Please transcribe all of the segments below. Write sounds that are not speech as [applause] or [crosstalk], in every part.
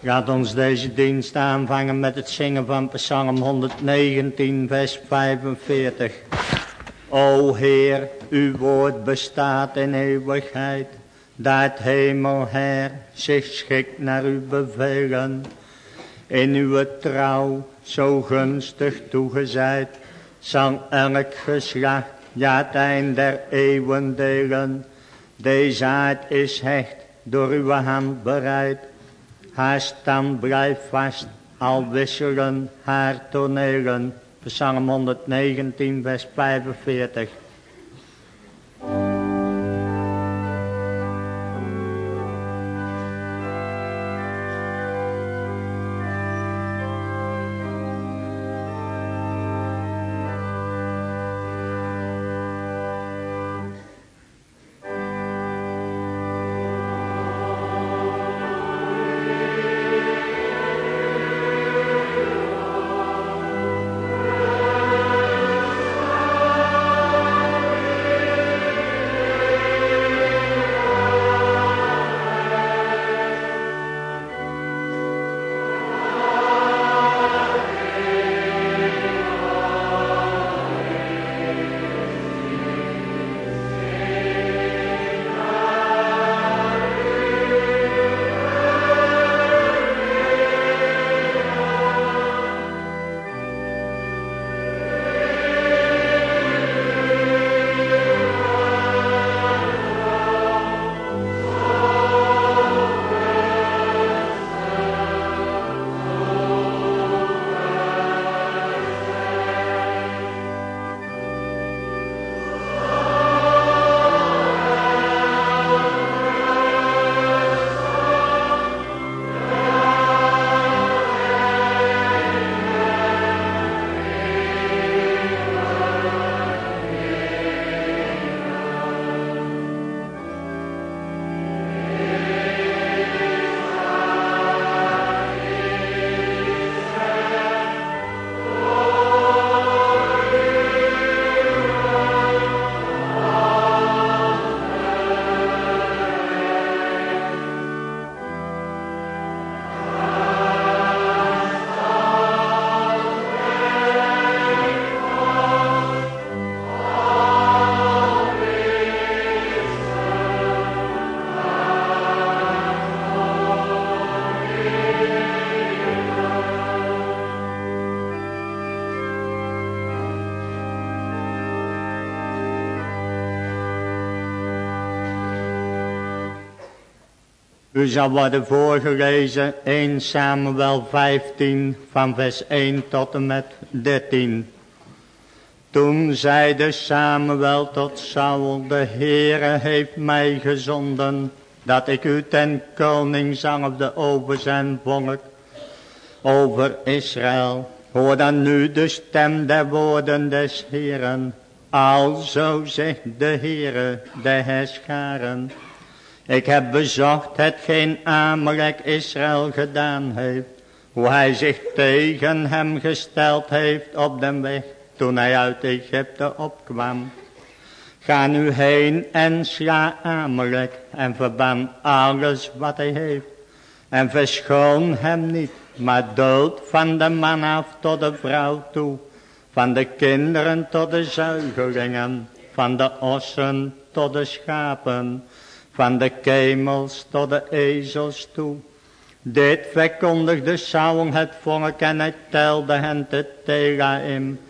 Laat ons deze dienst aanvangen met het zingen van Psalm 119, vers 45. O Heer, uw woord bestaat in eeuwigheid, dat hemelheer zich schikt naar uw bevelen. In uw trouw, zo gunstig toegezijd, zal elk geslacht, ja het eind der eeuwen delen. Deze aard is hecht, door uw hand bereid, haar stand blijft vast, al wisselen haar tonelen. Psalm 119, vers 45. U zal worden voorgelezen 1 Samuel 15 van vers 1 tot en met 13. Toen zeide Samuel tot Saul, de Heere heeft mij gezonden, dat ik u ten koning zalfde over zijn volk, over Israël. Hoor dan nu de stem der woorden des Heeren, alzo zegt de Heere, de herscharen. Ik heb bezocht hetgeen Amalek Israël gedaan heeft. Hoe hij zich tegen hem gesteld heeft op den weg toen hij uit Egypte opkwam. Ga nu heen en sla Amalek en verban alles wat hij heeft. En verschoon hem niet, maar dood van de man af tot de vrouw toe. Van de kinderen tot de zuigelingen, van de ossen tot de schapen van de kemels tot de ezels toe. Dit verkondigde Saul het volk en hij telde hen te Tegaim.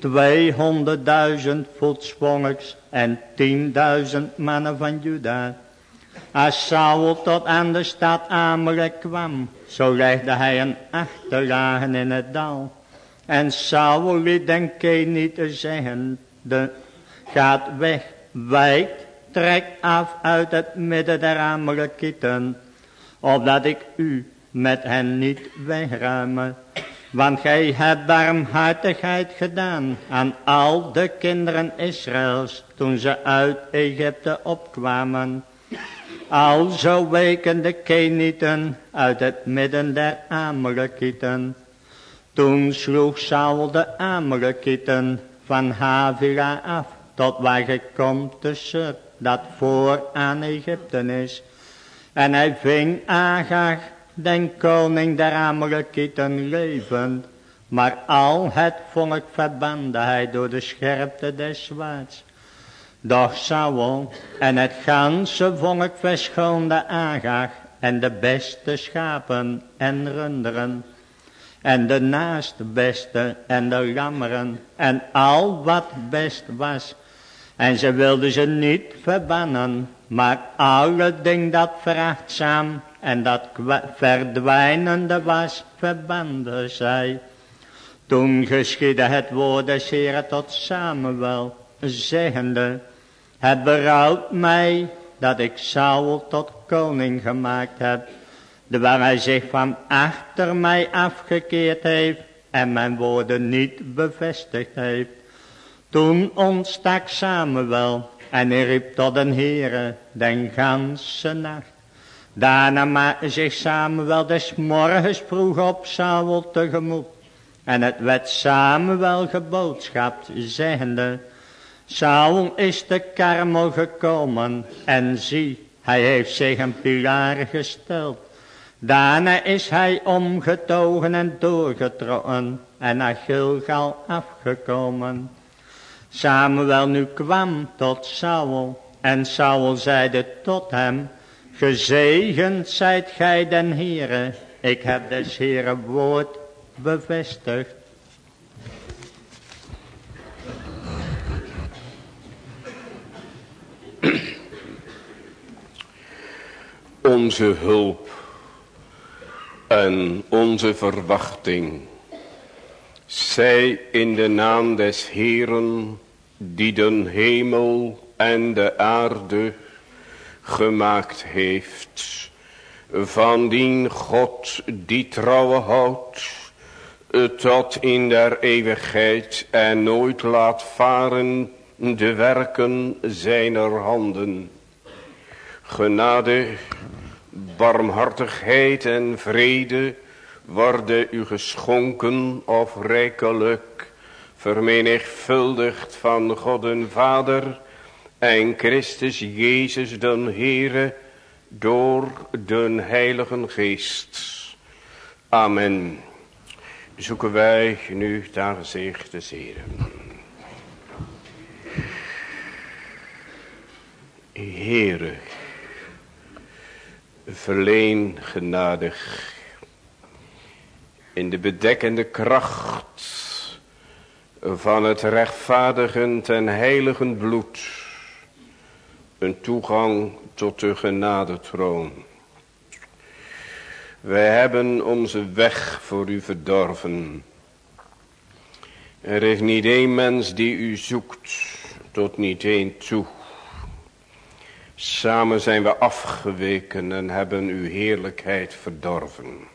Tweehonderdduizend voetsvolks en tienduizend mannen van Juda. Als Saul tot aan de stad Amalek kwam, zo legde hij een achterlagen in het dal. En Saul liet den Kenieten zeggen, de, gaat weg, wijkt trek af uit het midden der Amalekieten, opdat ik u met hen niet wegruime. Want gij hebt barmhartigheid gedaan aan al de kinderen Israëls, toen ze uit Egypte opkwamen. Alzo weken de Kenieten uit het midden der Amalekieten. Toen sloeg Saul de Amalekieten van Havila af, tot waar je komt te dat voor aan Egypte is. En hij ving Agar, den koning der Amalekieten levend. Maar al het volk verbande hij door de scherpte des zwaards. Doch Saul en het ganse volk verschoonde Agag en de beste schapen en runderen en de naastbeste en de lammeren en al wat best was. En ze wilden ze niet verbannen, maar alle ding dat verachtzaam en dat verdwijnende was, verbanden zij. Toen geschiedde het woord des Heeren tot Samuel, zeggende, het berouwt mij dat ik Saul tot koning gemaakt heb, terwijl hij zich van achter mij afgekeerd heeft en mijn woorden niet bevestigd heeft. Toen ontstak Samuel en hij riep tot een Heere den ganse nacht. Daarna maakte zich Samuel des morgens vroeg op Saul tegemoet. En het werd Samuel geboodschapt, zeggende, Saul is de karmel gekomen en zie, hij heeft zich een pilaar gesteld. Daarna is hij omgetogen en doorgetrokken en naar Gilgal afgekomen. Samuel nu kwam tot Saul en Saul zeide tot hem, Gezegend zijt gij den Heere, ik heb des Heere woord bevestigd. Onze hulp en onze verwachting zij in de naam des Heeren die den hemel en de aarde gemaakt heeft. Van dien God die trouwe houdt tot in der eeuwigheid en nooit laat varen de werken zijner handen. Genade, barmhartigheid en vrede worden u geschonken of rijkelijk vermenigvuldigd van God en Vader en Christus Jezus den Heere door den Heiligen Geest. Amen. Zoeken wij nu het aangezicht des Heeren. Heere, verleen genadig in de bedekkende kracht van het rechtvaardigend en heiligend bloed een toegang tot de genadetroon. Wij hebben onze weg voor u verdorven. Er is niet één mens die u zoekt, tot niet één toe. Samen zijn we afgeweken en hebben uw heerlijkheid verdorven.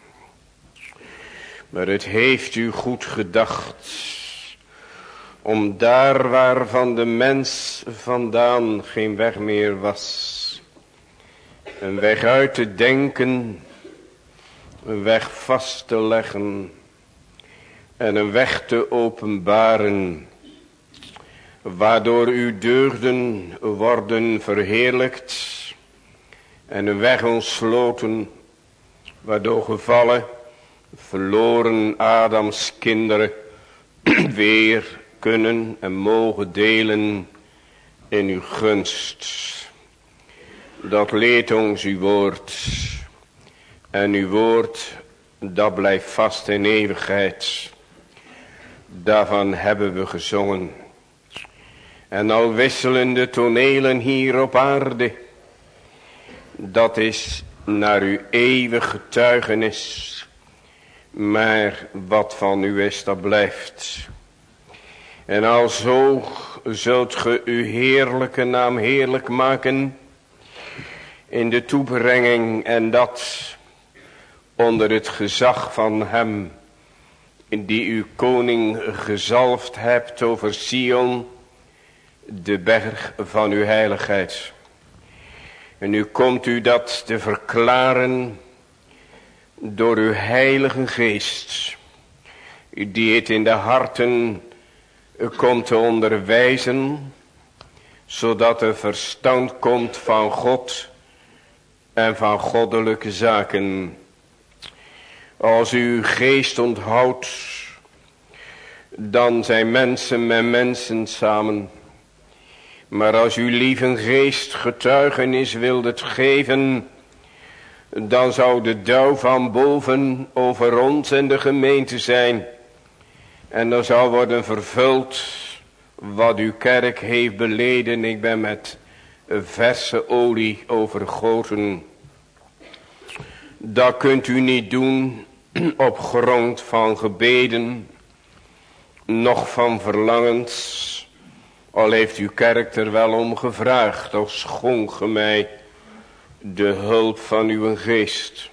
Maar het heeft u goed gedacht. Om daar waar van de mens vandaan geen weg meer was. Een weg uit te denken. Een weg vast te leggen. En een weg te openbaren. Waardoor uw deugden worden verheerlijkt. En een weg ontsloten. Waardoor gevallen verloren Adams kinderen [clears throat] weer kunnen en mogen delen in uw gunst. Dat leert ons uw woord. En uw woord, dat blijft vast in eeuwigheid. Daarvan hebben we gezongen. En al wisselende tonelen hier op aarde. Dat is naar uw eeuwig getuigenis maar wat van u is, dat blijft. En alzo zult ge uw heerlijke naam heerlijk maken in de toebrenging en dat onder het gezag van hem die uw koning gezalfd hebt over Sion, de berg van uw heiligheid. En nu komt u dat te verklaren door uw heilige geest, die het in de harten komt te onderwijzen, zodat er verstand komt van God en van goddelijke zaken. Als u geest onthoudt, dan zijn mensen met mensen samen. Maar als u lieve geest getuigenis wilde geven, dan zou de dauw van boven over ons en de gemeente zijn. En dan zou worden vervuld wat uw kerk heeft beleden. Ik ben met verse olie overgoten. Dat kunt u niet doen [clears throat] op grond van gebeden, nog van verlangens. Al heeft uw kerk er wel om gevraagd, of schonk ge mij de hulp van uw geest.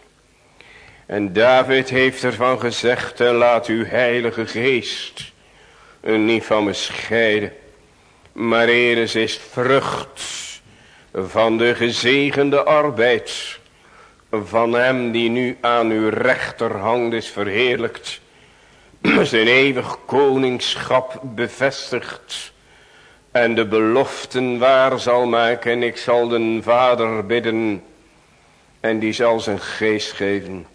En David heeft ervan gezegd, laat uw heilige geest niet van me scheiden. Maar Eres is vrucht van de gezegende arbeid van hem die nu aan uw rechterhand is verheerlijkt. [clears throat] Zijn eeuwig koningschap bevestigt en de beloften waar zal maken. En ik zal den vader bidden en die zal zijn geest geven.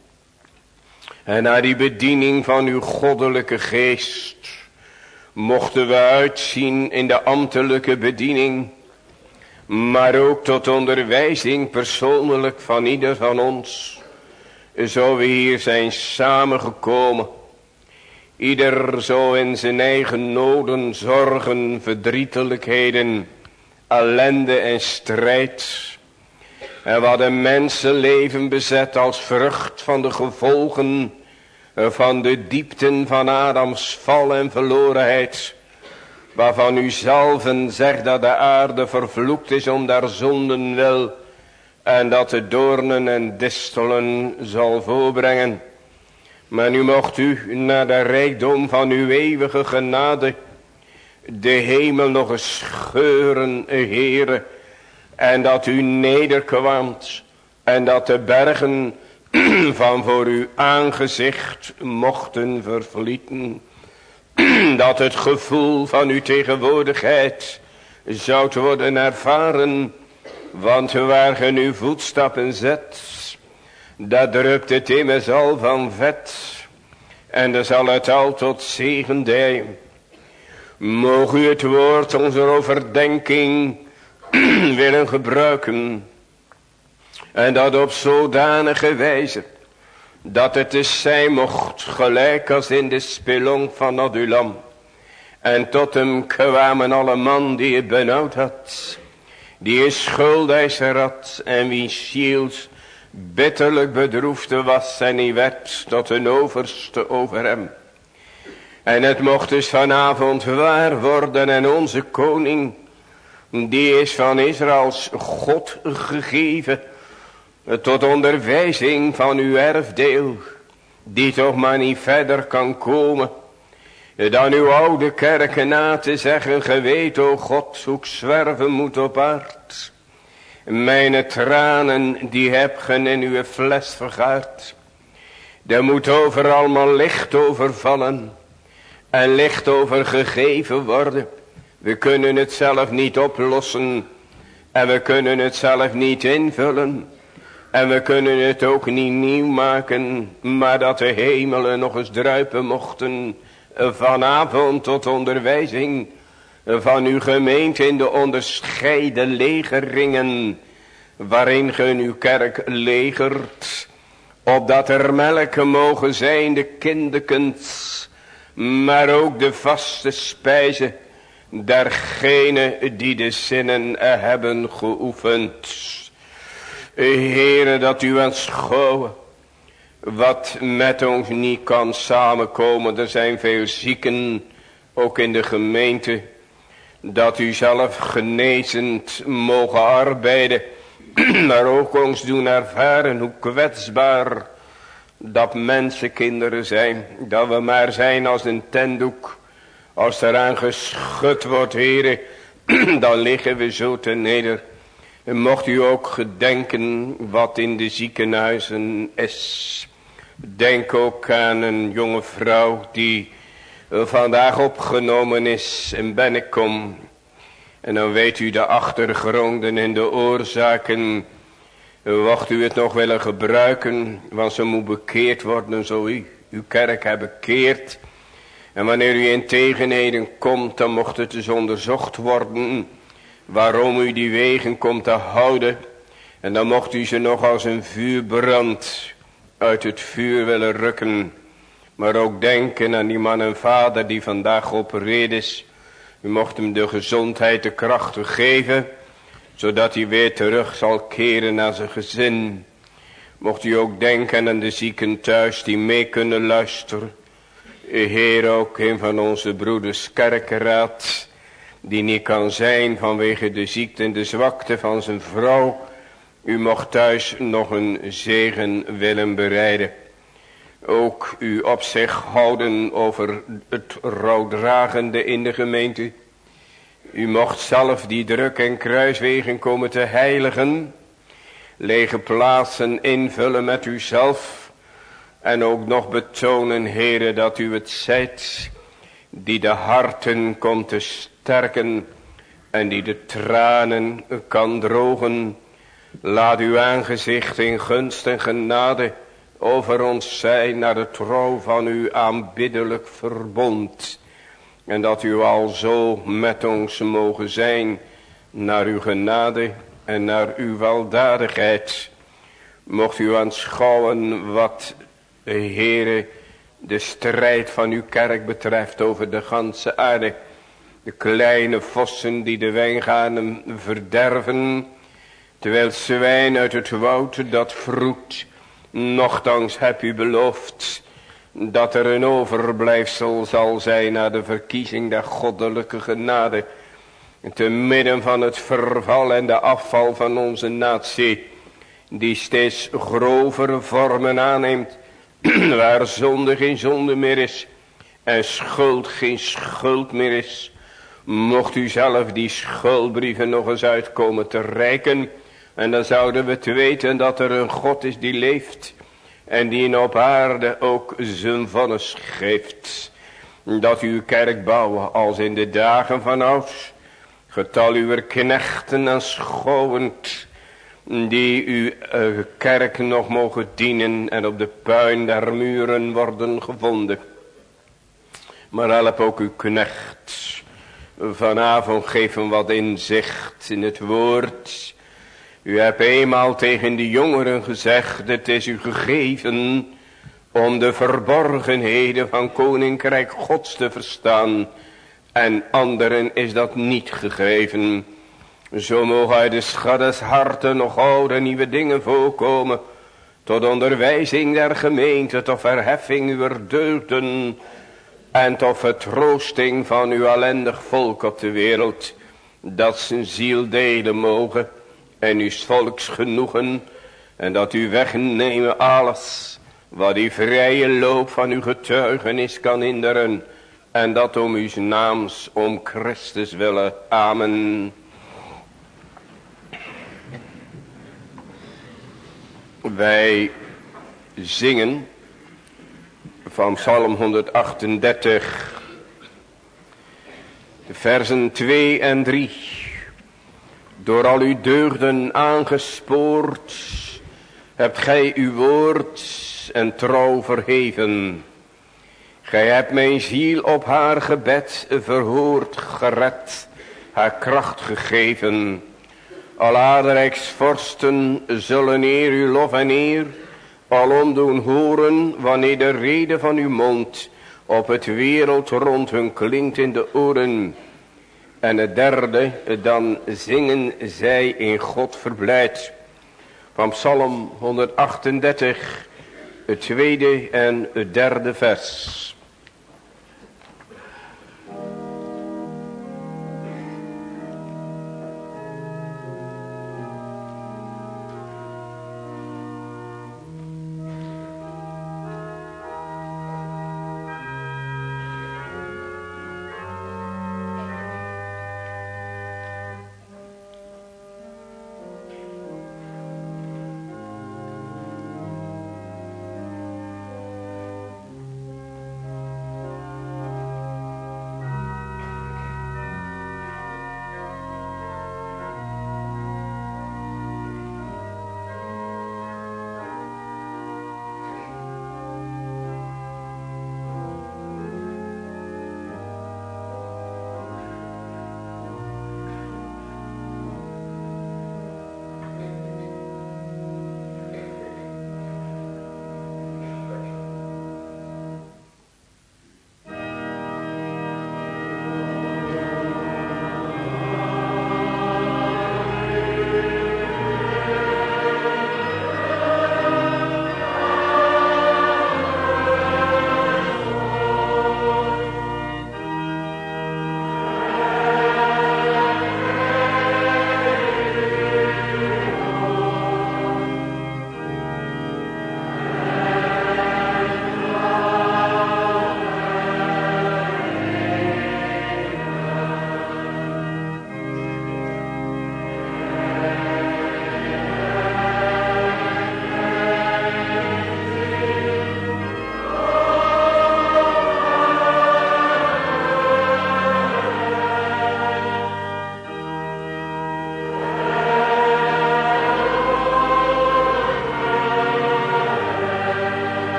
En naar die bediening van uw goddelijke geest mochten we uitzien in de ambtelijke bediening. Maar ook tot onderwijzing persoonlijk van ieder van ons. Zo we hier zijn samengekomen Ieder zo in zijn eigen noden, zorgen, verdrietelijkheden, ellende en strijd. En wat een mensenleven bezet als vrucht van de gevolgen van de diepten van Adams val en verlorenheid. Waarvan u zelven zegt dat de aarde vervloekt is om daar zonden wil. En dat de doornen en distelen zal voorbrengen. Maar nu mocht u naar de rijkdom van uw eeuwige genade de hemel nog eens scheuren, heren. En dat u nederkwamt en dat de bergen [clears throat] van voor uw aangezicht mochten vervlieten. [clears throat] Dat het gevoel van uw tegenwoordigheid zou worden ervaren. Want waar ge uw voetstappen zet, dat drukt het immers al van vet. En dan zal het al tot zegen dijen. Mogen u het woord onze overdenking [clears throat] willen gebruiken. En dat op zodanige wijze. Dat het is zijn mocht gelijk als in de spelong van Adulam. En tot hem kwamen alle man die het benauwd had. Die is schuldeiser had en wie shields bitterlijk bedroefde was en hij werd tot een overste over hem. En het mocht dus vanavond waar worden en onze koning, die is van Israëls God gegeven, tot onderwijzing van uw erfdeel, die toch maar niet verder kan komen, dan uw oude kerken na te zeggen, geweten, o God, hoe zwerven moet op aard. Mijn tranen die heb gen in uw fles vergaard. Er moet overal allemaal licht overvallen. En licht over gegeven worden. We kunnen het zelf niet oplossen. En we kunnen het zelf niet invullen. En we kunnen het ook niet nieuw maken. Maar dat de hemelen nog eens druipen mochten. Vanavond tot onderwijzing van uw gemeente in de onderscheiden legeringen, waarin ge uw kerk legert, opdat er melken mogen zijn de kinderkens, maar ook de vaste spijze dergenen die de zinnen hebben geoefend. Heere, dat u aanschouwen wat met ons niet kan samenkomen. Er zijn veel zieken, ook in de gemeente, dat u zelf genezend mogen arbeiden. Maar ook ons doen ervaren hoe kwetsbaar dat mensenkinderen zijn. Dat we maar zijn als een tendoek. Als eraan geschud wordt, heren, [clears throat] dan liggen we zo te neder. En mocht u ook gedenken wat in de ziekenhuizen is. Denk ook aan een jonge vrouw die vandaag opgenomen is in Bennekom. En dan weet u de achtergronden en de oorzaken Wacht u het nog willen gebruiken, want ze moet bekeerd worden zo u uw kerk hebben bekeerd. En wanneer u in tegenheden komt, dan mocht het dus onderzocht worden waarom u die wegen komt te houden. En dan mocht u ze nog als een vuurbrand uit het vuur willen rukken. Maar ook denken aan die man en vader die vandaag opereerd is. U mocht hem de gezondheid, de krachten geven. Zodat hij weer terug zal keren naar zijn gezin. Mocht u ook denken aan de zieken thuis die mee kunnen luisteren. Heer ook een van onze broeders kerkenraad. Die niet kan zijn vanwege de ziekte en de zwakte van zijn vrouw. U mocht thuis nog een zegen willen bereiden. Ook u op zich houden over het rouwdragende in de gemeente. U mocht zelf die druk en kruiswegen komen te heiligen. Lege plaatsen invullen met uzelf. En ook nog betonen, heren, dat u het zijt. Die de harten komt te sterken. En die de tranen kan drogen. Laat uw aangezicht in gunst en genade over ons zijn naar de trouw van uw aanbiddelijk verbond. En dat u al zo met ons mogen zijn naar uw genade en naar uw weldadigheid. Mocht u aanschouwen wat de Heere de strijd van uw kerk betreft over de ganse aarde. De kleine vossen die de wijnganen verderven. Terwijl zwijn uit het woud dat vroet. Nochtans heb u beloofd dat er een overblijfsel zal zijn na de verkiezing der goddelijke genade. Te midden van het verval en de afval van onze natie. Die steeds grovere vormen aanneemt. [clears throat] Waar zonde geen zonde meer is. En schuld geen schuld meer is. Mocht u zelf die schuldbrieven nog eens uitkomen te reiken. En dan zouden we het weten dat er een God is die leeft. En die op aarde ook zijn vonnis geeft. Dat uw kerk bouwen als in de dagen van ouds. Getal uw knechten en schouwend. Die uw uh, kerk nog mogen dienen. En op de puin der muren worden gevonden. Maar help ook uw knecht. Vanavond hem wat inzicht in het woord u hebt eenmaal tegen de jongeren gezegd, het is u gegeven om de verborgenheden van koninkrijk gods te verstaan. En anderen is dat niet gegeven. Zo mogen uit de schaddes harten nog oude nieuwe dingen voorkomen. Tot onderwijzing der gemeente, tot verheffing uw deugden. En tot vertroosting van uw ellendig volk op de wereld. Dat zijn ziel delen mogen en uw volks genoegen. En dat u wegnemen alles wat die vrije loop van uw getuigenis kan hinderen. En dat om uw naams, om Christus willen. Amen. Wij zingen van Psalm 138, de versen 2 en 3 door al uw deugden aangespoord, hebt gij uw woord en trouw verheven. Gij hebt mijn ziel op haar gebed verhoord, gered, haar kracht gegeven. Al aardrijksvorsten zullen eer uw lof en eer, alom doen horen, wanneer de rede van uw mond op het wereld rond hun klinkt in de oren. En het derde, dan zingen zij in God verblijd. Van Psalm 138, het tweede en het derde vers.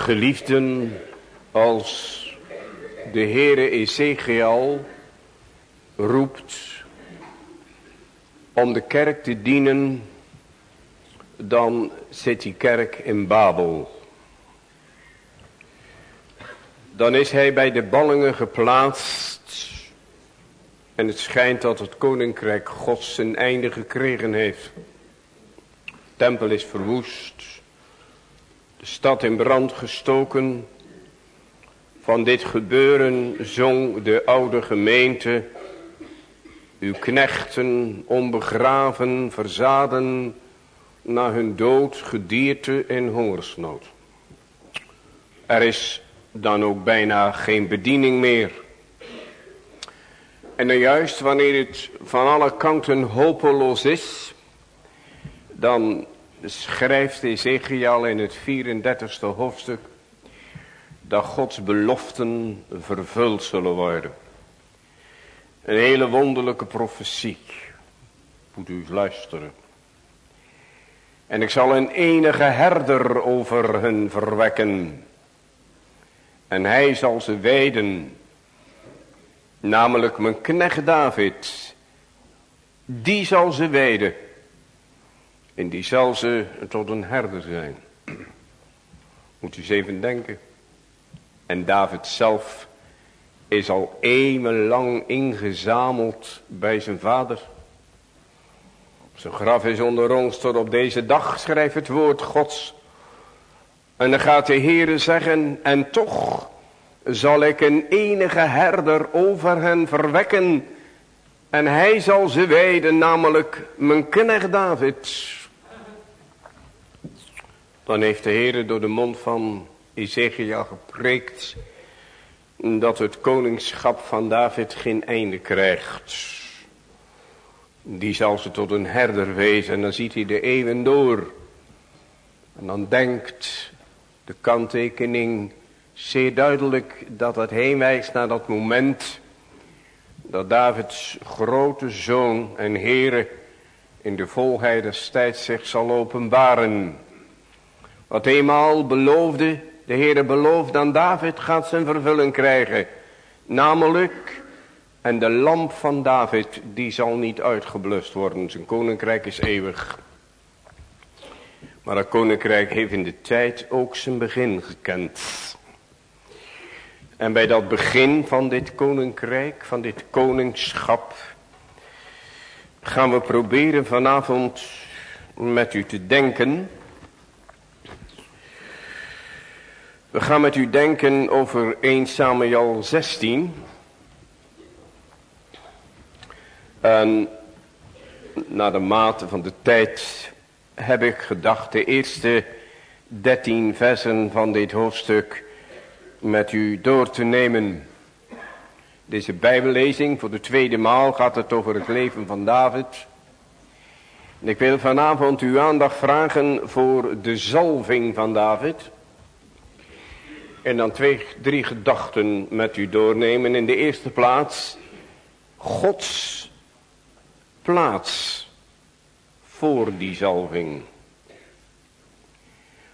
Geliefden, als de Heere Ezekiel roept om de kerk te dienen, dan zit die kerk in Babel. Dan is hij bij de ballingen geplaatst en het schijnt dat het koninkrijk Gods zijn einde gekregen heeft. De tempel is verwoest, stad in brand gestoken. Van dit gebeuren zong de oude gemeente. Uw knechten onbegraven verzaden na hun dood gedierte en hongersnood. Er is dan ook bijna geen bediening meer. En dan juist wanneer het van alle kanten hopeloos is, dan schrijft Ezekiel in het 34ste hoofdstuk dat Gods beloften vervuld zullen worden. Een hele wonderlijke profetie. Moet u luisteren. En ik zal een enige herder over hen verwekken. En hij zal ze weiden. Namelijk mijn knecht David. Die zal ze weiden. En die zal ze tot een herder zijn. Moet u eens even denken. En David zelf is al eeuwenlang ingezameld bij zijn vader. Zijn graf is onder ons tot op deze dag schrijft het woord gods. En dan gaat de Heere zeggen, en toch zal ik een enige herder over hen verwekken. En hij zal ze wijden, namelijk mijn knecht David. Dan heeft de Heer door de mond van Ezekiel gepreekt dat het koningschap van David geen einde krijgt. Die zal ze tot een herder wezen en dan ziet hij de eeuwen door. En dan denkt de kanttekening zeer duidelijk dat het heen wijst naar dat moment dat Davids grote zoon en Heere in de volheid des tijds zich zal openbaren. Wat eenmaal beloofde, de Heere beloofde aan David gaat zijn vervulling krijgen. Namelijk, en de lamp van David die zal niet uitgeblust worden. Zijn koninkrijk is eeuwig. Maar dat koninkrijk heeft in de tijd ook zijn begin gekend. En bij dat begin van dit koninkrijk, van dit koningschap, gaan we proberen vanavond met u te denken We gaan met u denken over 1 Samuel 16. En naar de mate van de tijd heb ik gedacht de eerste 13 versen van dit hoofdstuk met u door te nemen. Deze bijbellezing voor de tweede maal gaat het over het leven van David. En ik wil vanavond uw aandacht vragen voor de zalving van David. En dan twee, drie gedachten met u doornemen. In de eerste plaats, Gods plaats voor die zalving.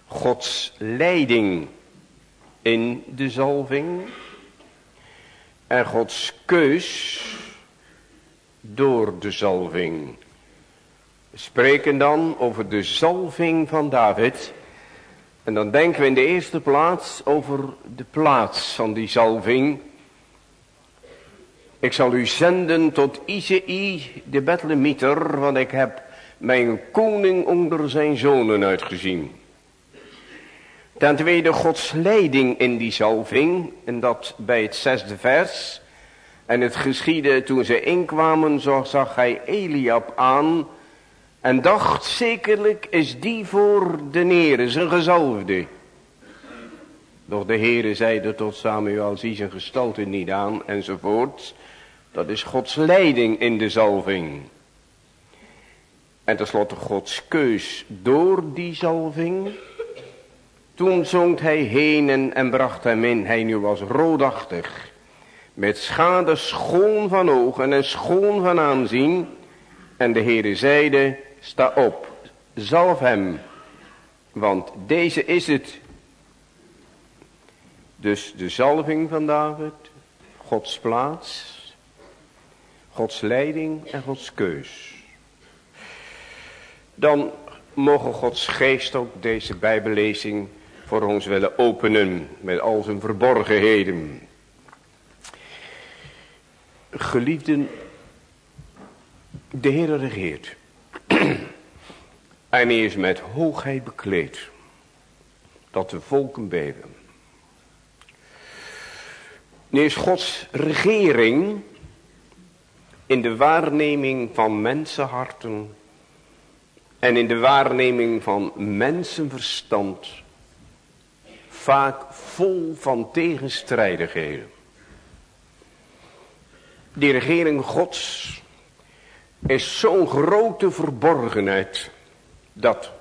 Gods leiding in de zalving. En Gods keus door de zalving. We spreken dan over de zalving van David en dan denken we in de eerste plaats over de plaats van die zalving. Ik zal u zenden tot Izei de Bethlehemieter, want ik heb mijn koning onder zijn zonen uitgezien. Ten tweede Gods leiding in die zalving, en dat bij het zesde vers. En het geschiedde toen ze inkwamen, zag hij Eliab aan, en dacht zekerlijk is die voor de Heere zijn gezalfde. Doch de Heere zeide tot Samuel, zie zijn gestalte niet aan enzovoort. Dat is Gods leiding in de zalving. En tenslotte Gods keus door die zalving. Toen zongt hij heen en bracht hem in. Hij nu was roodachtig. Met schade schoon van ogen en schoon van aanzien. En de Heere zeide, Sta op, zalf hem, want deze is het Dus de zalving van David, Gods plaats, Gods leiding en Gods keus. Dan mogen Gods geest ook deze bijbellezing voor ons willen openen met al zijn verborgenheden. Geliefden, de Heer regeert. [clears throat] en hij is met hoogheid bekleed. Dat de volken beven. Nu is Gods regering in de waarneming van mensenharten en in de waarneming van mensenverstand vaak vol van tegenstrijdigheden. Die regering gods is zo'n grote verborgenheid dat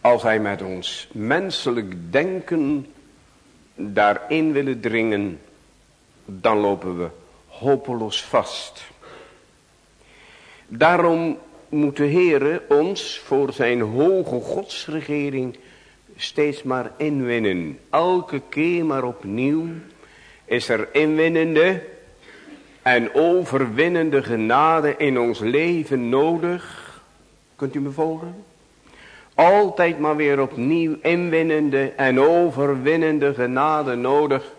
als hij met ons menselijk denken daarin willen dringen, dan lopen we hopeloos vast. Daarom moet de ons voor zijn hoge godsregering steeds maar inwinnen. Elke keer maar opnieuw is er inwinnende en overwinnende genade in ons leven nodig. Kunt u me volgen? Altijd maar weer opnieuw inwinnende en overwinnende genade nodig.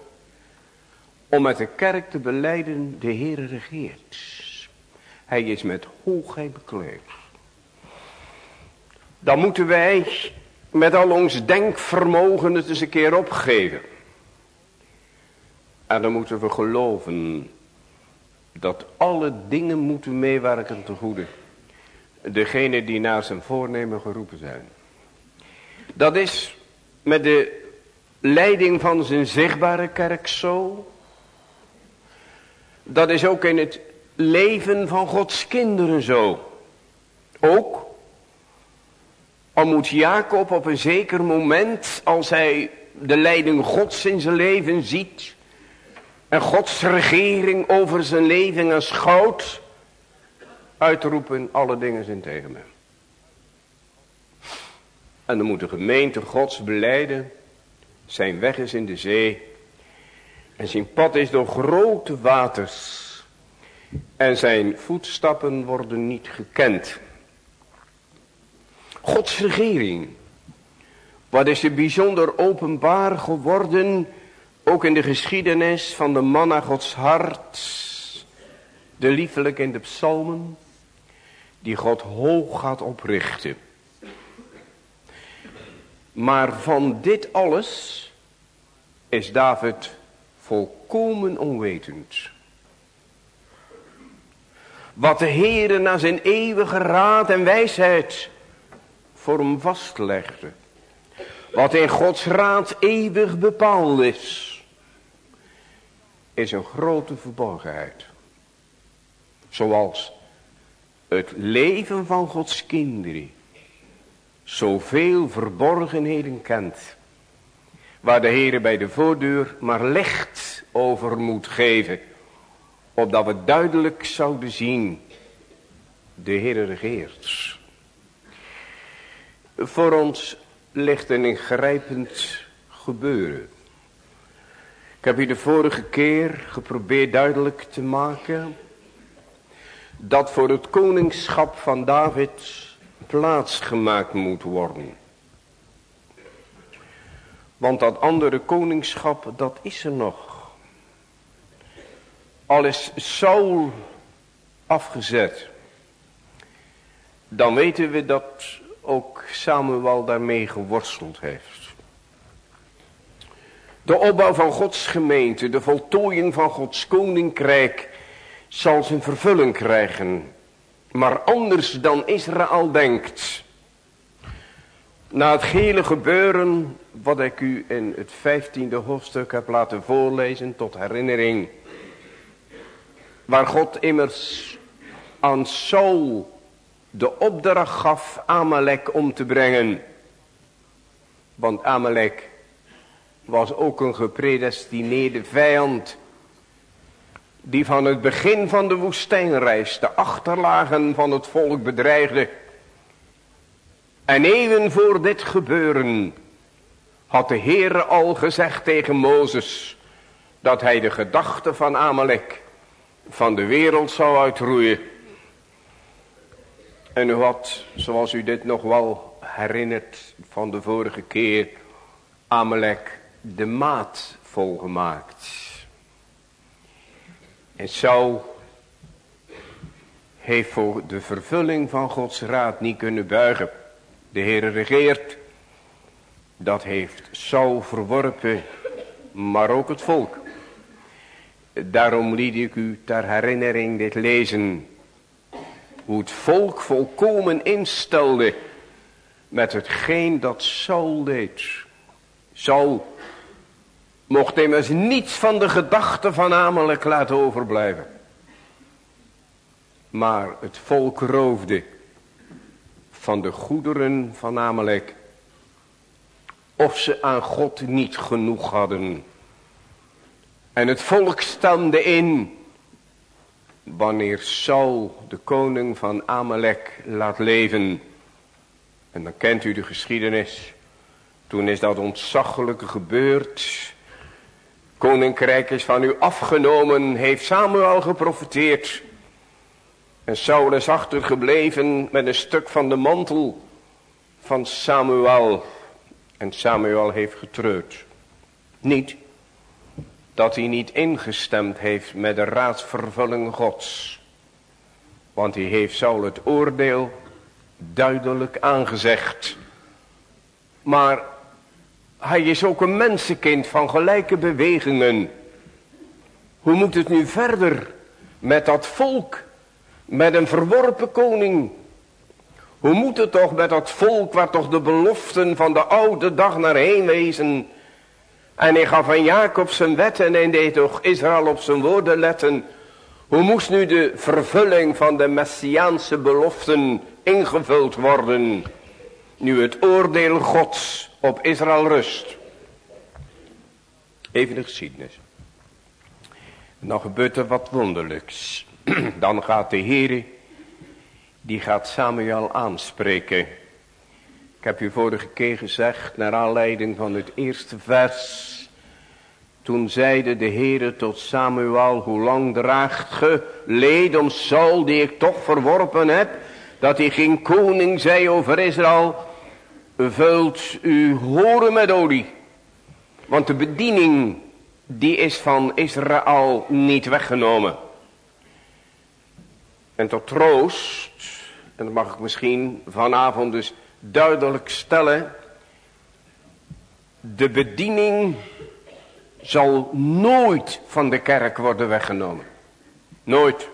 Om met de kerk te beleiden, de Heer regeert. Hij is met hoogheid bekleed. Dan moeten wij met al ons denkvermogen het eens een keer opgeven. En dan moeten we geloven dat alle dingen moeten meewerken te goede. Degene die naar zijn voornemen geroepen zijn. Dat is met de leiding van zijn zichtbare kerk zo. Dat is ook in het leven van Gods kinderen zo. Ook al moet Jacob op een zeker moment, als hij de leiding Gods in zijn leven ziet, en Gods regering over zijn leven aanschouwt, uitroepen, alle dingen zijn tegen me. En dan moet de gemeente Gods beleiden, zijn weg is in de zee, en zijn pad is door grote waters, en zijn voetstappen worden niet gekend. Gods regering. Wat is er bijzonder openbaar geworden. Ook in de geschiedenis van de man naar Gods hart. De liefelijk in de psalmen. Die God hoog gaat oprichten. Maar van dit alles is David volkomen onwetend. Wat de Heere na zijn eeuwige raad en wijsheid voor hem vastlegde. Wat in Gods raad eeuwig bepaald is. Is een grote verborgenheid. Zoals het leven van Gods kinderen. Zoveel verborgenheden kent. Waar de Heere bij de voordeur maar licht over moet geven opdat we duidelijk zouden zien, de Heer regeert. Voor ons ligt een ingrijpend gebeuren. Ik heb u de vorige keer geprobeerd duidelijk te maken, dat voor het koningschap van David plaats gemaakt moet worden. Want dat andere koningschap, dat is er nog. Al is Saul afgezet. Dan weten we dat ook Samuel daarmee geworsteld heeft. De opbouw van Gods gemeente, de voltooiing van Gods koninkrijk zal zijn vervulling krijgen. Maar anders dan Israël denkt. Na het gele gebeuren wat ik u in het vijftiende hoofdstuk heb laten voorlezen tot herinnering Waar God immers aan Saul de opdracht gaf Amalek om te brengen. Want Amalek was ook een gepredestineerde vijand. Die van het begin van de woestijnreis de achterlagen van het volk bedreigde. En even voor dit gebeuren had de Heere al gezegd tegen Mozes, dat hij de gedachte van Amalek van de wereld zou uitroeien. En u had, zoals u dit nog wel herinnert van de vorige keer, Amalek de maat volgemaakt. En zo heeft voor de vervulling van Gods raad niet kunnen buigen. De Heer regeert. Dat heeft Saul verworpen, maar ook het volk. Daarom liet ik u ter herinnering dit lezen. Hoe het volk volkomen instelde met hetgeen dat Saul deed. Saul mocht immers niets van de gedachten van Amalek laten overblijven. Maar het volk roofde van de goederen van Amalek. Of ze aan God niet genoeg hadden. En het volk stamde in. Wanneer Saul de koning van Amalek laat leven. En dan kent u de geschiedenis. Toen is dat ontzaglijke gebeurd. Koninkrijk is van u afgenomen, heeft Samuel geprofiteerd. En Saul is achtergebleven met een stuk van de mantel van Samuel. En Samuel heeft getreurd. Niet dat hij niet ingestemd heeft met de raadsvervulling gods. Want hij heeft Saul het oordeel duidelijk aangezegd. Maar hij is ook een mensenkind van gelijke bewegingen. Hoe moet het nu verder met dat volk, met een verworpen koning? Hoe moet het toch met dat volk waar toch de beloften van de oude dag naar heen wezen? En hij gaf van Jacob zijn wetten en hij deed toch Israël op zijn woorden letten. Hoe moest nu de vervulling van de Messiaanse beloften ingevuld worden? Nu het oordeel gods op Israël rust. Even de geschiedenis. Dan gebeurt er wat wonderlijks. [clears throat] Dan gaat de Heer, die gaat Samuel aanspreken. Ik heb u vorige keer gezegd, naar aanleiding van het eerste vers. Toen zeide de Heere tot Samuel, hoe lang draagt ge leed om Saul die ik toch verworpen heb, dat hij geen koning zij over Israël, vult u horen met olie. Want de bediening die is van Israël niet weggenomen. En tot troost, en dat mag ik misschien vanavond dus duidelijk stellen. De bediening zal nooit van de kerk worden weggenomen. Nooit.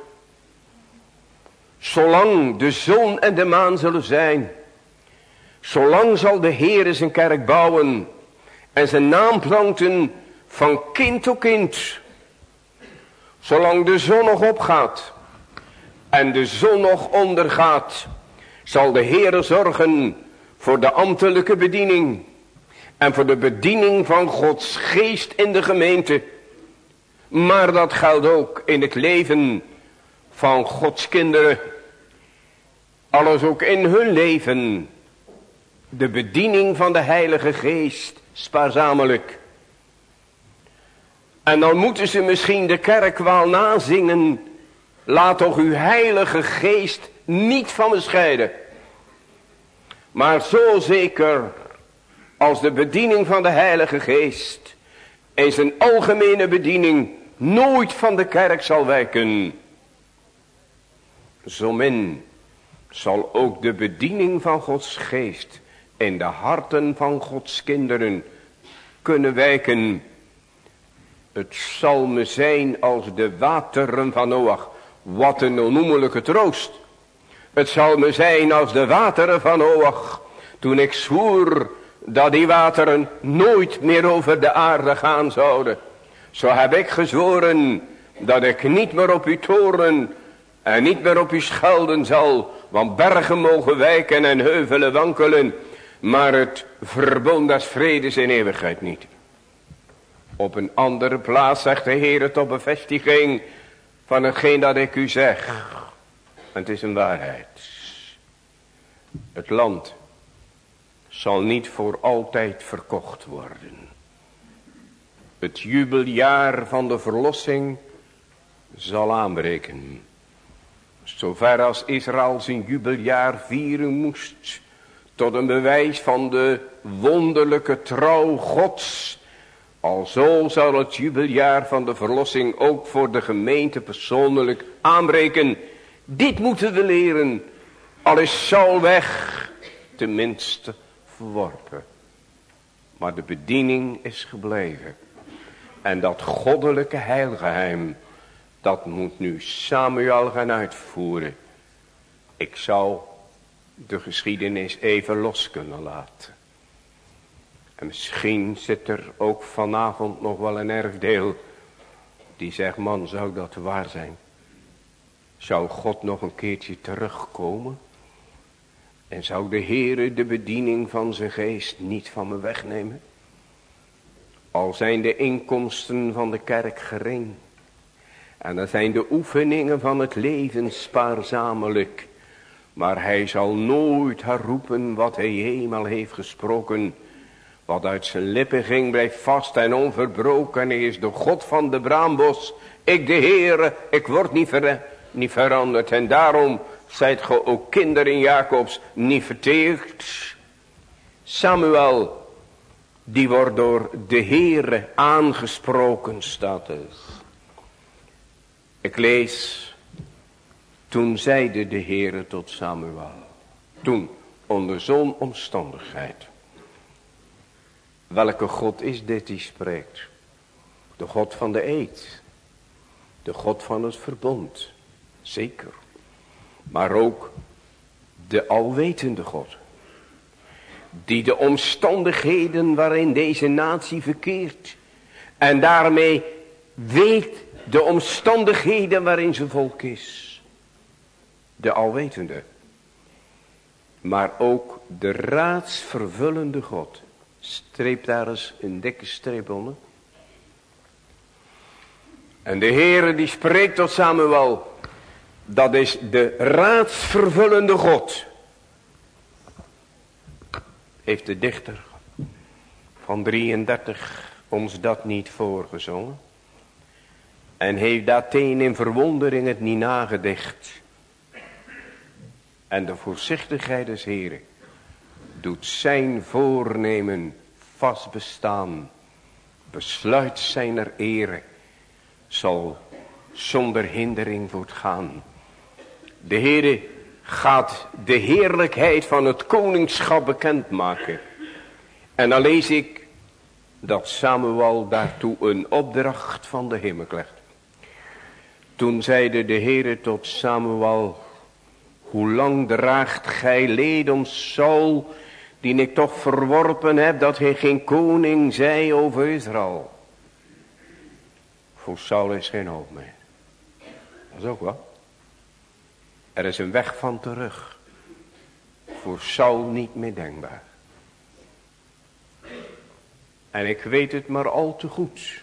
Zolang de zon en de maan zullen zijn. Zolang zal de Heer zijn kerk bouwen. En zijn naam planten van kind tot kind. Zolang de zon nog opgaat. En de zon nog ondergaat. Zal de Heer zorgen voor de ambtelijke bediening. En voor de bediening van Gods geest in de gemeente. Maar dat geldt ook in het leven van Gods kinderen. Alles ook in hun leven. De bediening van de Heilige Geest spaarzamelijk. En dan moeten ze misschien de kerk wel nazingen. Laat toch uw Heilige Geest niet van me scheiden. Maar zo zeker als de bediening van de Heilige Geest in zijn algemene bediening nooit van de kerk zal wijken. Zo min zal ook de bediening van Gods geest in de harten van Gods kinderen kunnen wijken. Het zal me zijn als de wateren van Noach. Wat een onnoemelijke troost. Het zal me zijn als de wateren van Noach. Toen ik zwoer dat die wateren nooit meer over de aarde gaan zouden. Zo heb ik gezworen dat ik niet meer op u toren en niet meer op u schelden zal. Want bergen mogen wijken en heuvelen wankelen. Maar het verbond des vredes in eeuwigheid niet. Op een andere plaats zegt de Heer tot bevestiging van hetgeen dat ik u zeg. Het is een waarheid. Het land zal niet voor altijd verkocht worden. Het jubeljaar van de verlossing zal aanbreken. Zover als Israël zijn jubeljaar vieren moest. Tot een bewijs van de wonderlijke trouw gods. Alzo zal het jubeljaar van de verlossing ook voor de gemeente persoonlijk aanbreken. Dit moeten we leren. Al is Saul weg, tenminste verworpen. Maar de bediening is gebleven. En dat goddelijke heilgeheim, dat moet nu Samuel gaan uitvoeren. Ik zou de geschiedenis even los kunnen laten. En misschien zit er ook vanavond nog wel een erfdeel die zegt, man zou dat waar zijn. Zou God nog een keertje terugkomen? En zou de Heere de bediening van zijn geest niet van me wegnemen? Al zijn de inkomsten van de kerk gering. En dan zijn de oefeningen van het leven spaarzamelijk. Maar hij zal nooit herroepen wat hij eenmaal heeft gesproken. Wat uit zijn lippen ging blijft vast en onverbroken. Hij is de God van de braambos. Ik de Heere, ik word niet, ver, niet veranderd. En daarom zijt ge ook kinderen Jacobs niet verteerd. Samuel die wordt door de Heere aangesproken, staat er. Ik lees, toen zeide de Heere tot Samuel, toen, onder zo'n omstandigheid. Welke God is dit die spreekt? De God van de eed. De God van het verbond. Zeker. Maar ook de alwetende God die de omstandigheden waarin deze natie verkeert. En daarmee weet de omstandigheden waarin zijn volk is. De alwetende. Maar ook de raadsvervullende God. Streep daar eens een dikke streep onder. En de Heere die spreekt tot Samuel. Dat is de raadsvervullende God heeft de dichter van 33 ons dat niet voorgezongen. En heeft daarteen in verwondering het niet nagedicht. En de voorzichtigheid des Heren doet zijn voornemen vast bestaan. Besluit zijn er ere zal zonder hindering voortgaan. De Heere gaat de heerlijkheid van het koningschap bekendmaken. En dan lees ik dat Samuel daartoe een opdracht van de hemel legt. Toen zeide de Heere tot Samuel, hoe lang draagt gij leed om Saul, die ik toch verworpen heb, dat hij geen koning zij over Israël. Voor Saul is geen hoop meer. Dat is ook wat. Er is een weg van terug. Voor Saul niet meer denkbaar. En ik weet het maar al te goed.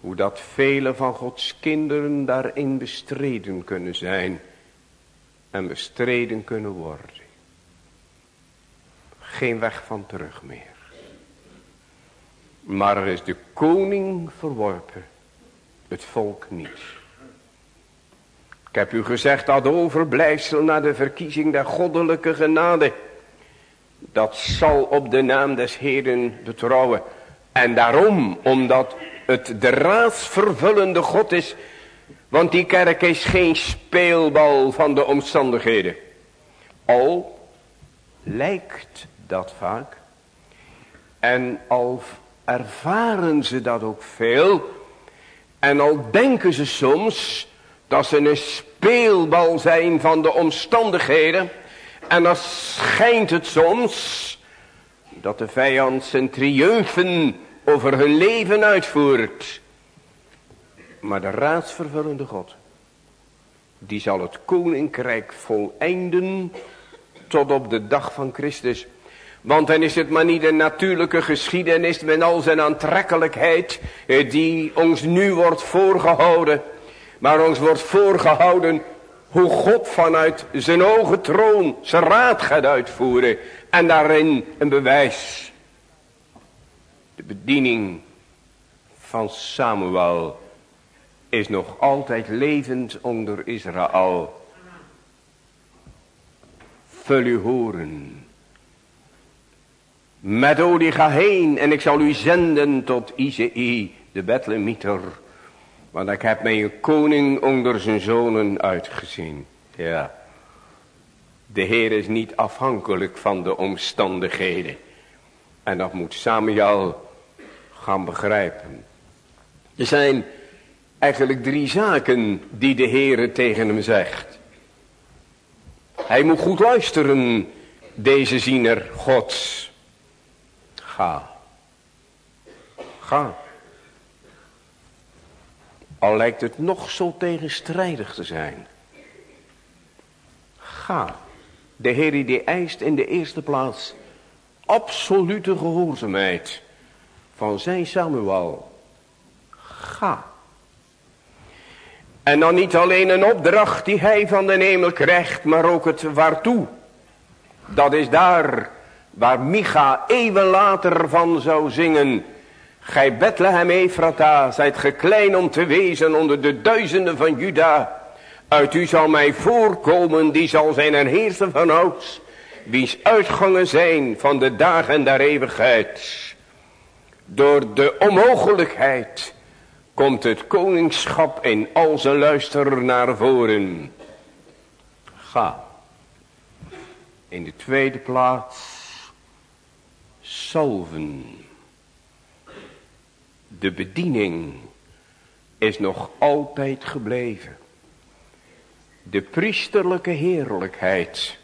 Hoe dat vele van Gods kinderen daarin bestreden kunnen zijn. En bestreden kunnen worden. Geen weg van terug meer. Maar er is de koning verworpen. Het volk niet. Ik heb u gezegd dat overblijfsel na de verkiezing der goddelijke genade. Dat zal op de naam des Heeren betrouwen. En daarom, omdat het de raadsvervullende God is. Want die kerk is geen speelbal van de omstandigheden. Al lijkt dat vaak. En al ervaren ze dat ook veel. En al denken ze soms dat ze een speelbal zijn van de omstandigheden. En dan schijnt het soms dat de vijand zijn triumfen over hun leven uitvoert. Maar de raadsvervullende God, die zal het koninkrijk voleinden tot op de dag van Christus. Want dan is het maar niet een natuurlijke geschiedenis met al zijn aantrekkelijkheid die ons nu wordt voorgehouden. Maar ons wordt voorgehouden Hoe God vanuit zijn ogen troon zijn raad gaat uitvoeren. En daarin een bewijs. De bediening van Samuel is nog altijd levend onder Israël. Vul u horen. Met olie ga heen en ik zal u zenden tot Izei, de Bethlehemieter. Want ik heb mij een koning onder zijn zonen uitgezien. Ja. De Heer is niet afhankelijk van de omstandigheden. En dat moet Samuel gaan begrijpen. Er zijn eigenlijk drie zaken die de Heer tegen hem zegt. Hij moet goed luisteren, deze ziener Gods. Ga. Ga. Al lijkt het nog zo tegenstrijdig te zijn. Ga. De Heer die eist in de eerste plaats absolute gehoorzaamheid van zijn Samuel. Ga. En dan niet alleen een opdracht die hij van de hemel krijgt, maar ook het waartoe. Dat is daar waar Micha eeuwen later van zou zingen. Gij Bethlehem Efrata, zijt geklein om te wezen onder de duizenden van Juda. Uit u zal mij voorkomen, die zal zijn een heerser van ouds. Wiens uitgangen zijn van de dagen der eeuwigheid. Door de onmogelijkheid komt het koningschap in al zijn luister naar voren. Ga. In de tweede plaats. Salven. De bediening is nog altijd gebleven. De priesterlijke heerlijkheid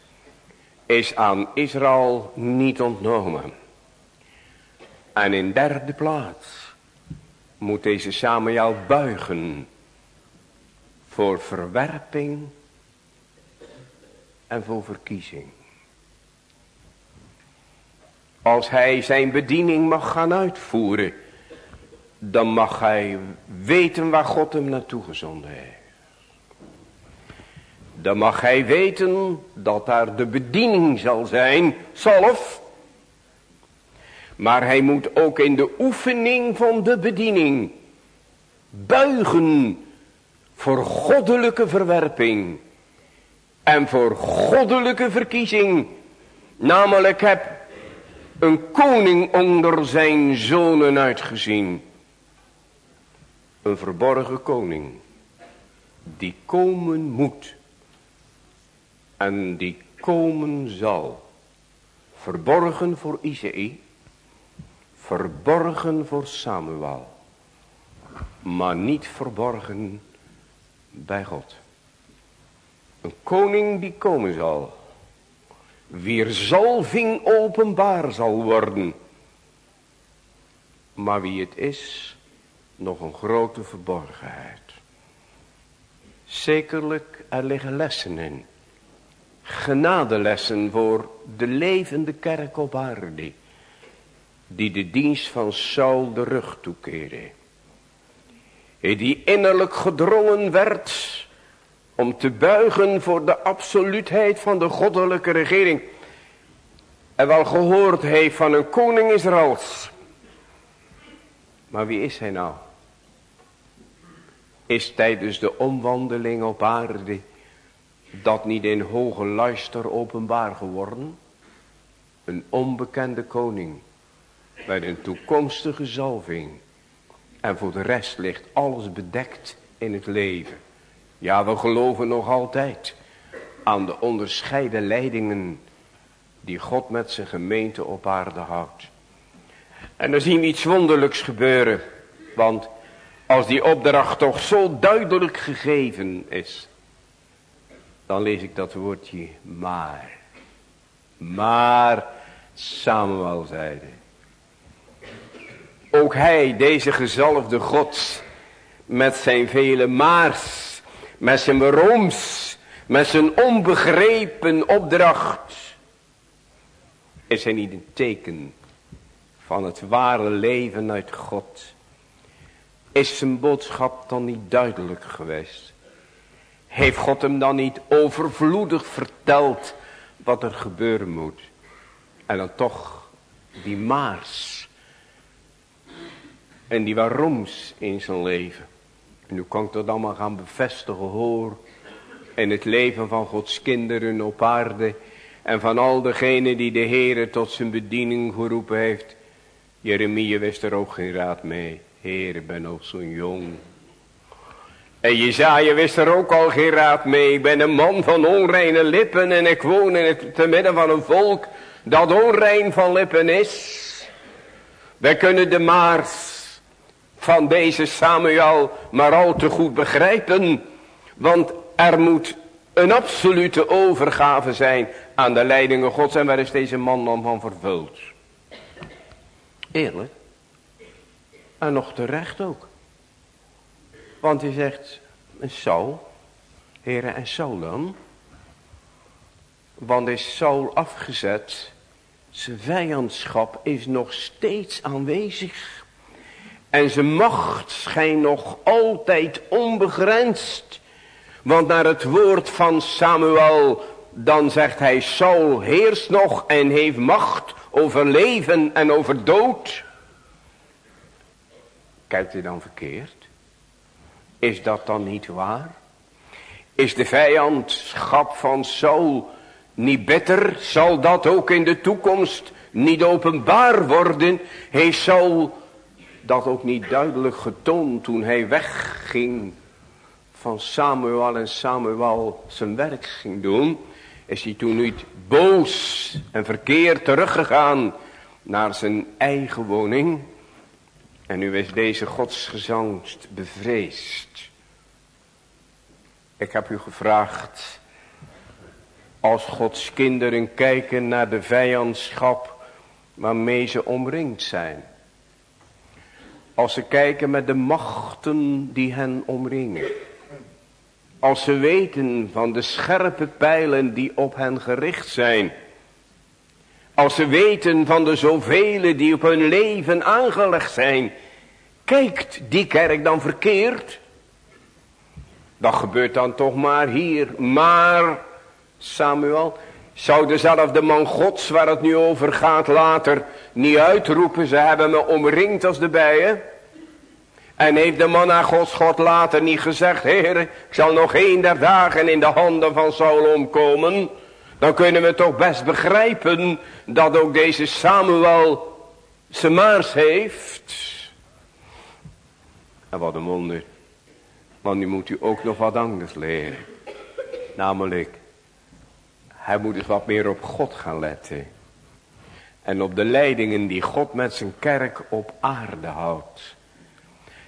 is aan Israël niet ontnomen. En in derde plaats moet deze Samuel buigen voor verwerping en voor verkiezing. Als hij zijn bediening mag gaan uitvoeren, dan mag hij weten waar God hem naartoe gezonden heeft. Dan mag hij weten dat daar de bediening zal zijn, zelf. Maar hij moet ook in de oefening van de bediening buigen voor goddelijke verwerping en voor goddelijke verkiezing. Namelijk heb een koning onder zijn zonen uitgezien. Een verborgen koning die komen moet en die komen zal. Verborgen voor Isaïe Verborgen voor Samuel. Maar niet verborgen bij God. Een koning die komen zal. Wier zalving openbaar zal worden. Maar wie het is, nog een grote verborgenheid. Zekerlijk, er liggen lessen in. Genadelessen voor de levende kerk op aarde die de dienst van Saul de rug toekeerde. Die innerlijk gedrongen werd om te buigen voor de absoluutheid van de goddelijke regering. En wel gehoord heeft van een koning Israëls. Maar wie is hij nou? Is tijdens de omwandeling op aarde dat niet in hoge luister openbaar geworden? Een onbekende koning bij een toekomstige zalving. En voor de rest ligt alles bedekt in het leven. Ja, we geloven nog altijd aan de onderscheiden leidingen die God met zijn gemeente op aarde houdt. En dan zien we iets wonderlijks gebeuren. Want als die opdracht toch zo duidelijk gegeven is. Dan lees ik dat woordje maar. Maar Samuel zeide. Ook hij, deze gezalfde God, met zijn vele maars, met zijn berooms, met zijn onbegrepen opdracht, is hij niet een teken van het ware leven uit God. Is zijn boodschap dan niet duidelijk geweest? heeft God hem dan niet overvloedig verteld wat er gebeuren moet. En dan toch die maars. En die waaroms in zijn leven. En nu kan ik dat allemaal gaan bevestigen hoor. In het leven van Gods kinderen op aarde. En van al degenen die de Heer tot zijn bediening geroepen heeft. Jeremia wist er ook geen raad mee. Heer, ben nog zo'n jong. En Jezaja wist er ook al geen raad mee. Ik ben een man van onreine lippen en ik woon in het te midden van een volk dat onrein van lippen is. Wij kunnen de maars van deze Samuel maar al te goed begrijpen. Want er moet een absolute overgave zijn aan de leidingen gods. En waar is deze man dan van vervuld? Eerlijk. En nog terecht ook. Want hij zegt, Saul, heren en Saul dan. Want is Saul afgezet, zijn vijandschap is nog steeds aanwezig. En zijn macht schijnt nog altijd onbegrensd. Want naar het woord van Samuel, dan zegt hij, Saul heerst nog en heeft macht over leven en over dood. Kijkt hij dan verkeerd? Is dat dan niet waar? Is de vijandschap van Saul niet bitter? Zal dat ook in de toekomst niet openbaar worden? Heeft Saul dat ook niet duidelijk getoond toen hij wegging van Samuel en Samuel zijn werk ging doen? Is hij toen niet boos en verkeerd teruggegaan naar zijn eigen woning? En nu is deze godsgezangst bevreesd. Ik heb u gevraagd. Als Gods kinderen kijken naar de vijandschap waarmee ze omringd zijn. Als ze kijken met de machten die hen omringen. Als ze weten van de scherpe pijlen die op hen gericht zijn. Als ze weten van de zoveel die op hun leven aangelegd zijn. Kijkt die kerk dan verkeerd? Dat gebeurt dan toch maar hier. Maar, Samuel, zou dezelfde man gods waar het nu over gaat later niet uitroepen. Ze hebben me omringd als de bijen. En heeft de man naar Gods God later niet gezegd. Heer, ik zal nog één der dagen in de handen van Saul omkomen. Dan kunnen we toch best begrijpen dat ook deze Samuel zijn maars heeft. En wat een wonder. Want nu moet u ook nog wat anders leren. Namelijk, hij moet eens wat meer op God gaan letten. En op de leidingen die God met zijn kerk op aarde houdt.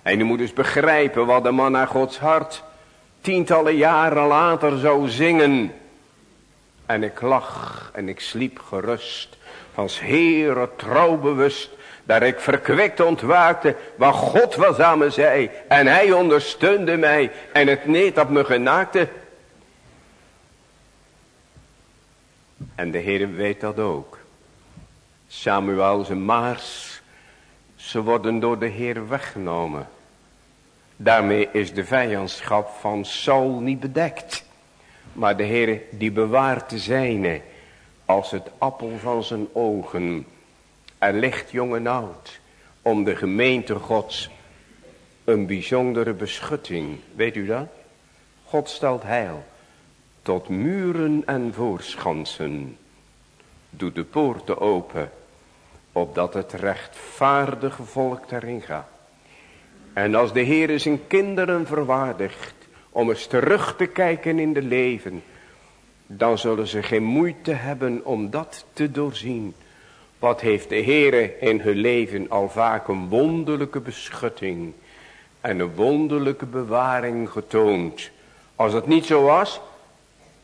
En u moet dus begrijpen wat de man naar Gods hart tientallen jaren later zou zingen. En ik lag en ik sliep gerust, van Heere trouwbewust, dat ik verkwikt ontwaakte, wat God was aan me zei. En hij ondersteunde mij en het neet dat me genaakte. En de Heer weet dat ook. Samuel zijn maars, ze worden door de Heer weggenomen. Daarmee is de vijandschap van Saul niet bedekt. Maar de Heer die bewaart de zijne als het appel van zijn ogen. Er ligt jong en oud om de gemeente gods een bijzondere beschutting. Weet u dat? God stelt heil tot muren en voorschansen. Doet de poorten open, opdat het rechtvaardige volk erin gaat. En als de Heer zijn kinderen verwaardigt om eens terug te kijken in de leven, dan zullen ze geen moeite hebben om dat te doorzien. Wat heeft de Heer in hun leven al vaak een wonderlijke beschutting en een wonderlijke bewaring getoond. Als het niet zo was,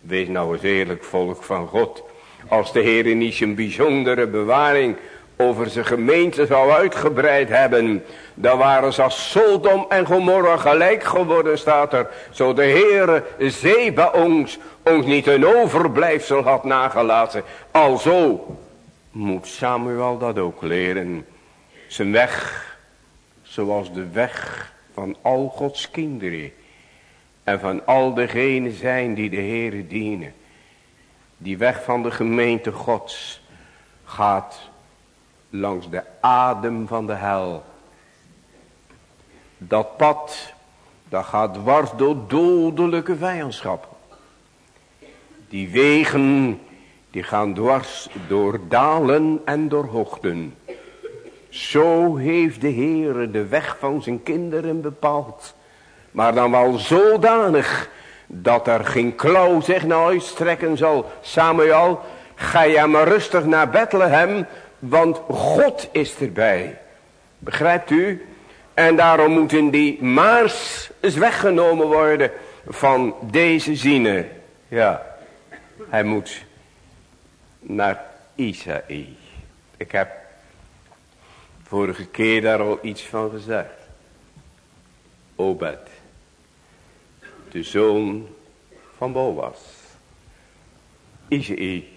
wees nou eens eerlijk volk van God. Als de Heer niet zijn bijzondere bewaring over zijn gemeente zou uitgebreid hebben. Dan waren ze als Sodom en Gomorra gelijk geworden staat er. Zo de Heere Zeba ons, ons niet een overblijfsel had nagelaten. Alzo moet Samuel dat ook leren. Zijn weg, zoals de weg van al Gods kinderen. En van al degenen zijn die de Heere dienen. Die weg van de gemeente gods gaat langs de adem van de hel. Dat pad, dat gaat dwars door dodelijke vijandschap. Die wegen, die gaan dwars door dalen en door hoogten. Zo heeft de Heer de weg van zijn kinderen bepaald. Maar dan wel zodanig dat er geen klauw zich naar uitstrekken zal. Samuel, ga jij maar rustig naar Bethlehem, want God is erbij. Begrijpt u? En daarom moeten die maars eens weggenomen worden van deze zinnen. Ja, hij moet naar Isaïe. Ik heb vorige keer daar al iets van gezegd. Obed, de zoon van Boas. Isaïe,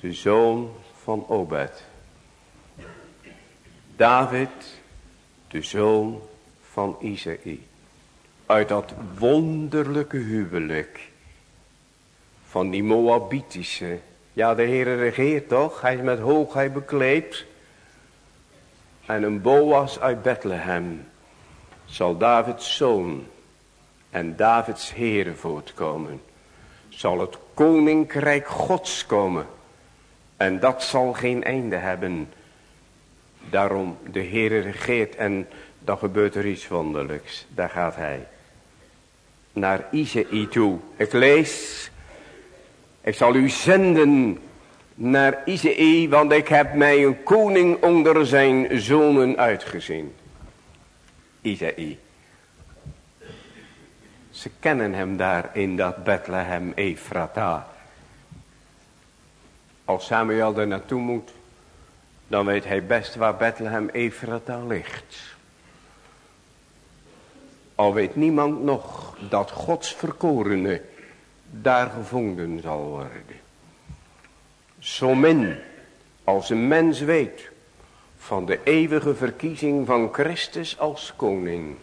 de zoon van Obed. David, de zoon van Isaïe. Uit dat wonderlijke huwelijk van die Moabitische. Ja, de Heer regeert toch? Hij is met hoogheid bekleed. En een Boas uit Bethlehem zal Davids zoon en Davids heren voortkomen. Zal het koninkrijk gods komen. En dat zal geen einde hebben. Daarom de Heere regeert en dan gebeurt er iets wonderlijks. Daar gaat hij. Naar Izei toe. Ik lees. Ik zal u zenden naar Izei, want ik heb mij een koning onder zijn zonen uitgezien. Izei. Ze kennen hem daar in dat Bethlehem Efrata. Als Samuel er naartoe moet, dan weet hij best waar Bethlehem Efrata ligt. Al weet niemand nog dat Gods verkorene daar gevonden zal worden. Zo min als een mens weet van de eeuwige verkiezing van Christus als koning.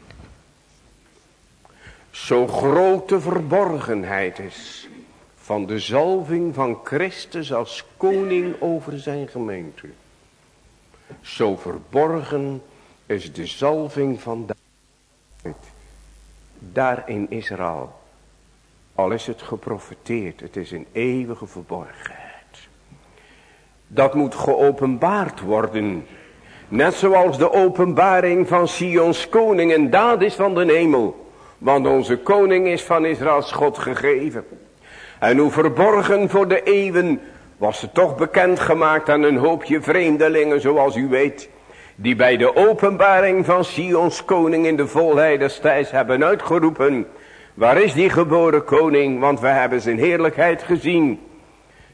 Zo grote verborgenheid is van de zalving van Christus als koning over zijn gemeente. Zo verborgen is de zalving van David. Daar in Israël. Al is het geprofeteerd. Het is een eeuwige verborgenheid. Dat moet geopenbaard worden. Net zoals de openbaring van Sions koning. En dat is van de hemel. Want onze koning is van Israëls God gegeven. En hoe verborgen voor de eeuwen was ze toch bekend gemaakt aan een hoopje vreemdelingen zoals u weet. Die bij de openbaring van Sions koning in de volheid des tijds hebben uitgeroepen. Waar is die geboren koning? Want we hebben zijn heerlijkheid gezien.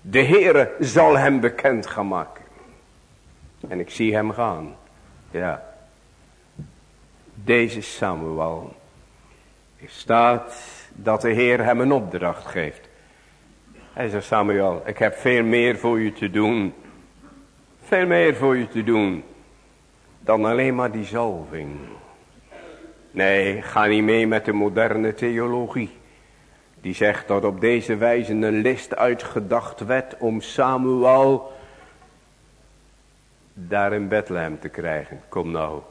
De Heere zal hem bekend gaan maken. En ik zie hem gaan. Ja. Deze Samuel. Staat dat de Heer hem een opdracht geeft. Hij zegt Samuel, ik heb veel meer voor je te doen. Veel meer voor je te doen. Dan alleen maar die zalving. Nee, ga niet mee met de moderne theologie. Die zegt dat op deze wijze een list uitgedacht werd om Samuel daar in Bethlehem te krijgen. Kom nou.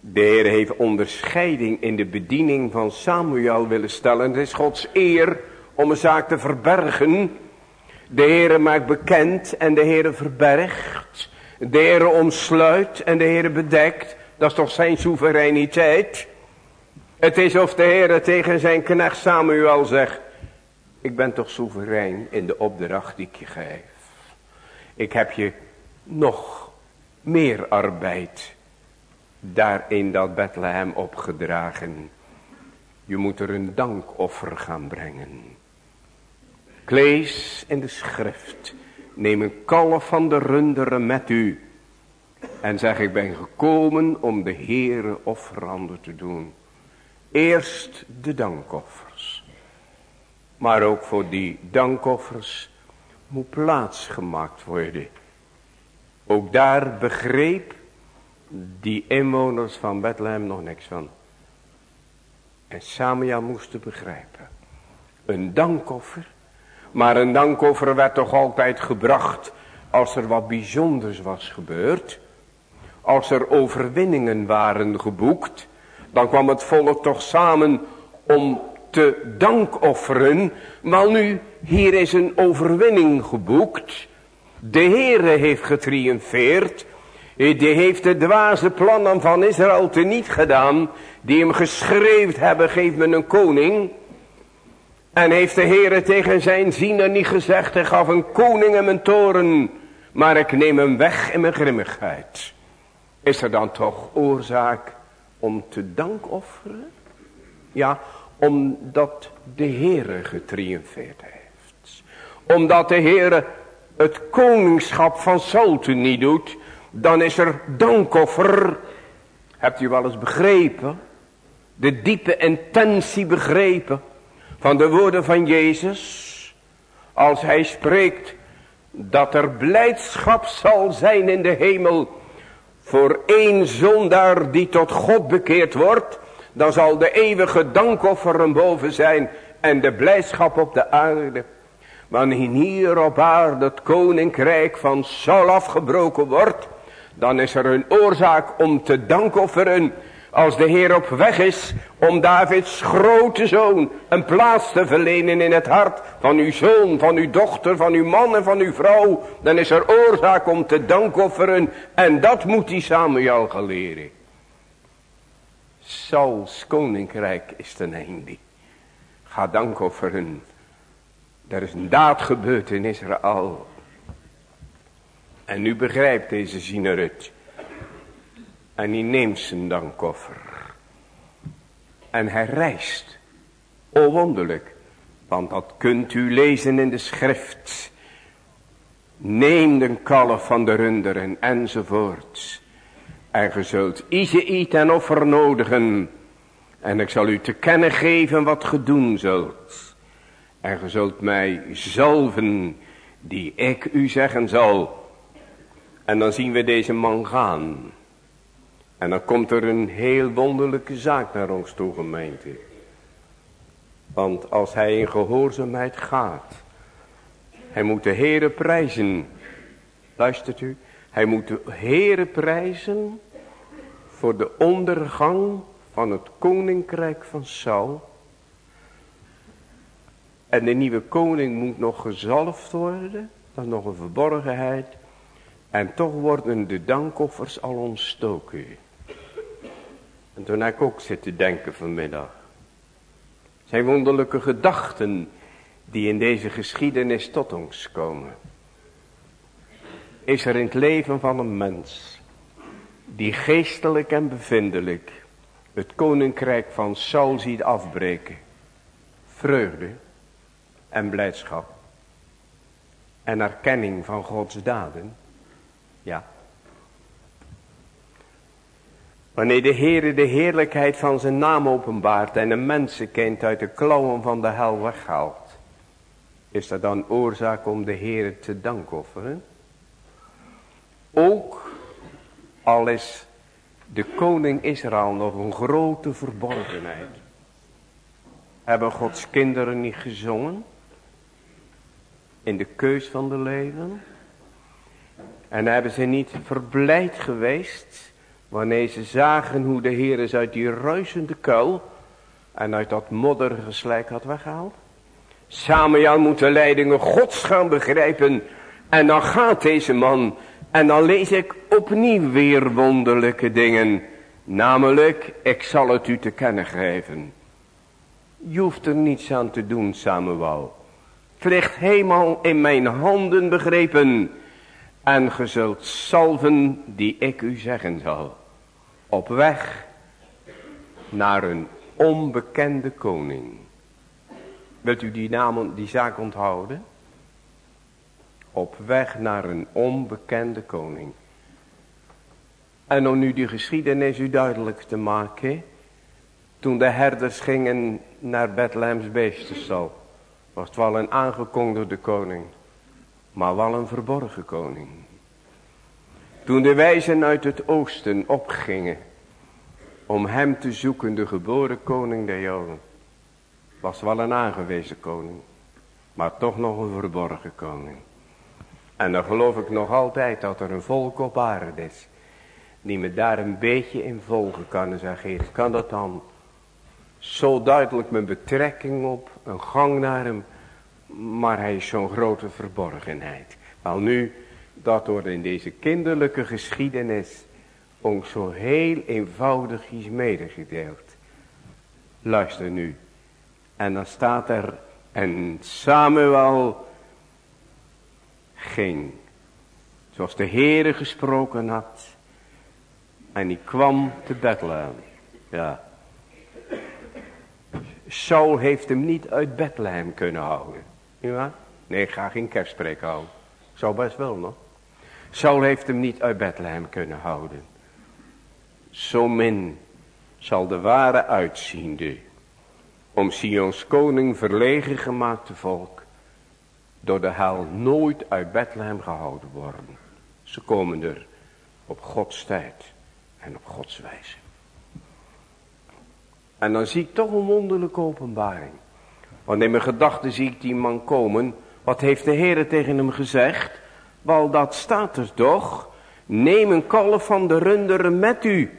De Heer heeft onderscheiding in de bediening van Samuel willen stellen. Het is Gods eer om een zaak te verbergen. De Heere maakt bekend en de Heere verbergt. De Heere omsluit en de Heere bedekt. Dat is toch zijn soevereiniteit. Het is of de Heere tegen zijn knecht Samuel zegt. Ik ben toch soeverein in de opdracht die ik je geef. Ik heb je nog meer arbeid daar in dat Bethlehem opgedragen. Je moet er een dankoffer gaan brengen. Ik lees in de schrift. Neem een kalf van de runderen met u. En zeg ik ben gekomen om de Heere offeranden te doen. Eerst de dankoffers. Maar ook voor die dankoffers moet plaats gemaakt worden. Ook daar begreep die inwoners van Bethlehem nog niks van. En Samuel moest begrijpen. Een dankoffer. Maar een dankoffer werd toch altijd gebracht als er wat bijzonders was gebeurd. Als er overwinningen waren geboekt. Dan kwam het volk toch samen om te dankofferen. Maar nu, hier is een overwinning geboekt. De Heere heeft getriumfeerd. Die heeft de dwaze plannen van Israël te niet gedaan. Die hem geschreven hebben, geef me een koning. En heeft de Heere tegen zijn ziener niet gezegd, hij gaf een koning in mijn toren. Maar ik neem hem weg in mijn grimmigheid. Is er dan toch oorzaak om te dank offeren? Ja, omdat de Heere getriumfeerd heeft. Omdat de Heere het koningschap van Saul niet doet, dan is er dankoffer. Hebt u wel eens begrepen? De diepe intentie begrepen van de woorden van Jezus. Als hij spreekt dat er blijdschap zal zijn in de hemel voor één zondaar die tot God bekeerd wordt. Dan zal de eeuwige dankoffer boven zijn en de blijdschap op de aarde. Wanneer hier op aarde het koninkrijk van Saul afgebroken wordt, dan is er een oorzaak om te dankofferen als de Heer op weg is om Davids grote zoon een plaats te verlenen in het hart van uw zoon, van uw dochter, van uw man en van uw vrouw. Dan is er oorzaak om te dankofferen en dat moet die Samuel gaan leren. Sauls koninkrijk is ten einde. Ga dankofferen er is een daad gebeurd in Israël. En nu begrijpt deze ziener het. En hij neemt zijn dankoffer. En hij reist. O wonderlijk. Want dat kunt u lezen in de schrift. Neem de kalf van de runderen enzovoorts. En ge zult Izeïet en offer nodigen. En ik zal u te kennen geven wat ge doen zult. En ge zult mij zalven die ik u zeggen zal. En dan zien we deze man gaan. En dan komt er een heel wonderlijke zaak naar ons toe gemeente. Want als hij in gehoorzaamheid gaat. Hij moet de Heere prijzen. Luistert u. Hij moet de Heere prijzen. Voor de ondergang van het koninkrijk van Saul. En de nieuwe koning moet nog gezalfd worden. Dat is nog een verborgenheid. En toch worden de dankoffers al ontstoken. En toen heb ik ook zitten denken vanmiddag. Zijn wonderlijke gedachten die in deze geschiedenis tot ons komen. Is er in het leven van een mens die geestelijk en bevindelijk het koninkrijk van Saul ziet afbreken. Vreugde en blijdschap. En erkenning van Gods daden. Ja. Wanneer de Heere de heerlijkheid van zijn naam openbaart en een mensenkind uit de klauwen van de hel weghaalt. Is er dan oorzaak om de Heere te dankofferen? Ook al is de koning Israël nog een grote verborgenheid. Hebben Gods kinderen niet gezongen? in de keus van de leven. En hebben ze niet verblijd geweest wanneer ze zagen hoe de Heer is uit die ruisende kuil en uit dat modderige slijk had weggehaald. Samuel moet de leidingen gods gaan begrijpen en dan gaat deze man en dan lees ik opnieuw weer wonderlijke dingen. Namelijk, ik zal het u te kennen geven. Je hoeft er niets aan te doen, Samuel. Het ligt helemaal in mijn handen begrepen. En ge zult salven die ik u zeggen zal. Op weg naar een onbekende koning. Wilt u die naam, die zaak onthouden? Op weg naar een onbekende koning. En om nu die geschiedenis u duidelijk te maken. Toen de herders gingen naar Bethlehems beestenstal was het wel een aangekondigde koning, maar wel een verborgen koning. Toen de wijzen uit het oosten opgingen om hem te zoeken, de geboren koning der Joden. Was wel een aangewezen koning, maar toch nog een verborgen koning. En dan geloof ik nog altijd dat er een volk op aarde is, die me daar een beetje in volgen kan en zeggen, kan dat dan zo duidelijk mijn betrekking op, een gang naar hem, maar hij is zo'n grote verborgenheid. Wel nu, dat wordt in deze kinderlijke geschiedenis ook zo heel eenvoudig is medegedeeld. Luister nu. En dan staat er, en Samuel ging, zoals de Heere gesproken had, en die kwam te Bethlehem. Ja. Saul heeft hem niet uit Bethlehem kunnen houden. Ja? Nee, ga geen kerstspreek houden. Zou best wel nog. Saul heeft hem niet uit Bethlehem kunnen houden. Zo min zal de ware uitziende om Sions koning verlegen gemaakte volk door de hel nooit uit Bethlehem gehouden worden. Ze komen er op Gods tijd en op Gods wijze. En dan zie ik toch een wonderlijke openbaring. Want in mijn gedachten zie ik die man komen. Wat heeft de Heer tegen hem gezegd? Wel dat staat er toch. Neem een kalf van de runderen met u.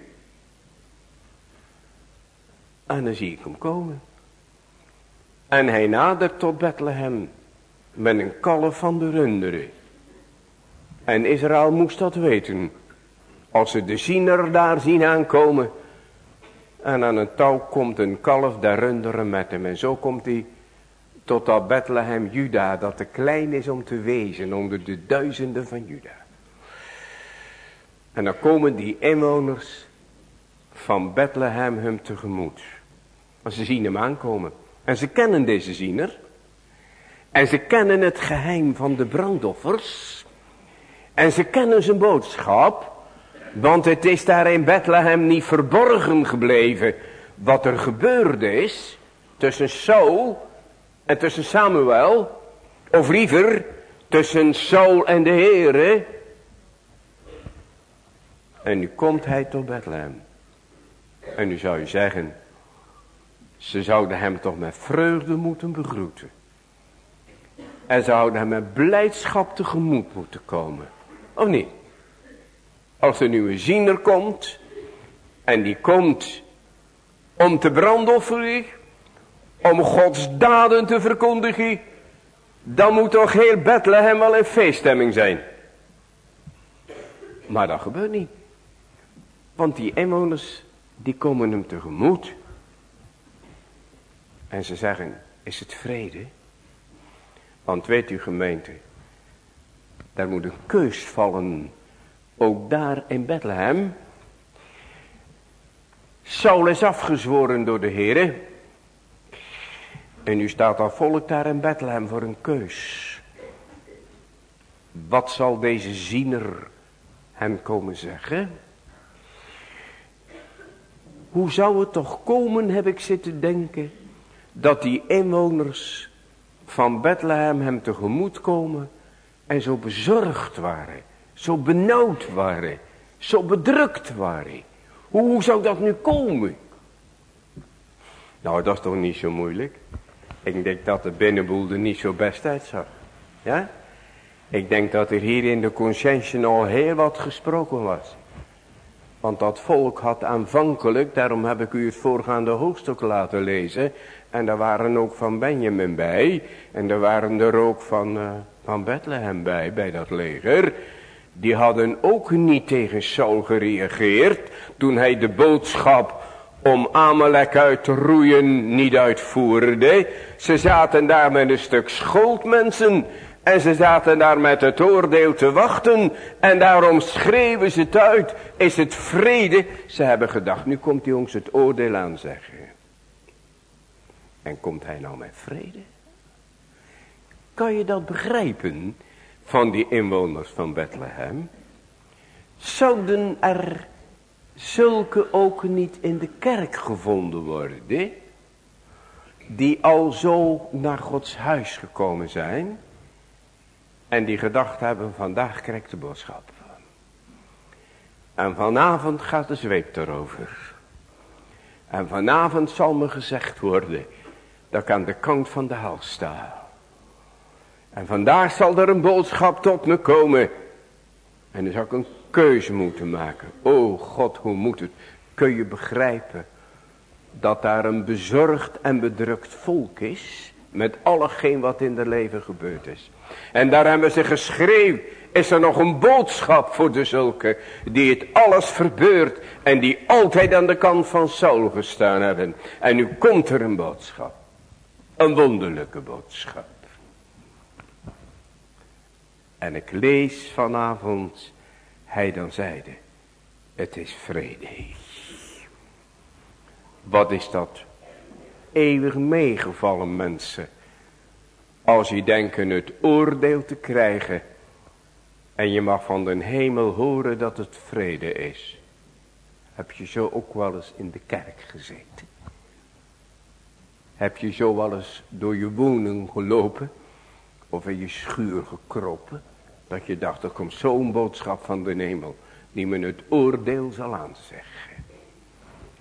En dan zie ik hem komen. En hij nadert tot Bethlehem. Met een kalf van de runderen. En Israël moest dat weten. Als ze de ziener daar zien aankomen. En aan een touw komt een kalf der runderen met hem. En zo komt hij tot dat Bethlehem Juda. Dat te klein is om te wezen onder de duizenden van Juda. En dan komen die inwoners van Bethlehem hem tegemoet. Want ze zien hem aankomen. En ze kennen deze ziener. En ze kennen het geheim van de brandoffers. En ze kennen zijn boodschap. Want het is daar in Bethlehem niet verborgen gebleven wat er gebeurde is tussen Saul en tussen Samuel. Of liever tussen Saul en de Heere. En nu komt hij tot Bethlehem. En nu zou je zeggen, ze zouden hem toch met vreugde moeten begroeten. En zouden hem met blijdschap tegemoet moeten komen. Of niet? Als er nu een ziener komt. En die komt om te brandofferen. Om Gods daden te verkondigen. Dan moet toch heel Bethlehem wel in feeststemming zijn. Maar dat gebeurt niet. Want die inwoners die komen hem tegemoet. En ze zeggen, is het vrede? Want weet u gemeente, daar moet een keus vallen ook daar in Bethlehem. Saul is afgezworen door de Heer. En nu staat dat volk daar in Bethlehem voor een keus. Wat zal deze ziener hem komen zeggen? Hoe zou het toch komen, heb ik zitten denken, dat die inwoners van Bethlehem hem tegemoet komen en zo bezorgd waren zo benauwd waren, zo bedrukt waren. Hoe, hoe zou dat nu komen? Nou, dat is toch niet zo moeilijk. Ik denk dat de binnenboel er niet zo best uitzag. Ja? Ik denk dat er hier in de conscientie al heel wat gesproken was. Want dat volk had aanvankelijk, daarom heb ik u het voorgaande hoofdstuk laten lezen. En daar waren ook van Benjamin bij. En er waren er ook van, uh, van Bethlehem bij, bij dat leger die hadden ook niet tegen Saul gereageerd toen hij de boodschap om Amalek uit te roeien niet uitvoerde. Ze zaten daar met een stuk schoolmensen en ze zaten daar met het oordeel te wachten en daarom schreven ze het uit. Is het vrede? Ze hebben gedacht, nu komt hij ons het oordeel aanzeggen. En komt hij nou met vrede? Kan je dat begrijpen? van die inwoners van Bethlehem. Zouden er zulke ook niet in de kerk gevonden worden. Die al zo naar Gods huis gekomen zijn. En die gedacht hebben vandaag krijg ik de boodschap. En vanavond gaat de zweep erover. En vanavond zal me gezegd worden dat ik aan de kant van de hel sta. En vandaag zal er een boodschap tot me komen. En dan zal ik een keuze moeten maken. O God, hoe moet het? Kun je begrijpen dat daar een bezorgd en bedrukt volk is. Met allegeen wat in de leven gebeurd is. En daar hebben ze geschreven. Is er nog een boodschap voor de zulke. Die het alles verbeurt. En die altijd aan de kant van Saul gestaan hebben. En nu komt er een boodschap. Een wonderlijke boodschap. En ik lees vanavond. Hij dan zeide. Het is vrede. Wat is dat? Eeuwig meegevallen mensen. Als je denken het oordeel te krijgen. En je mag van den hemel horen dat het vrede is. Heb je zo ook wel eens in de kerk gezeten? Heb je zo wel eens door je woning gelopen? Of in je schuur gekropen? Dat je dacht, er komt zo'n boodschap van de hemel. Die me het oordeel zal aanzeggen.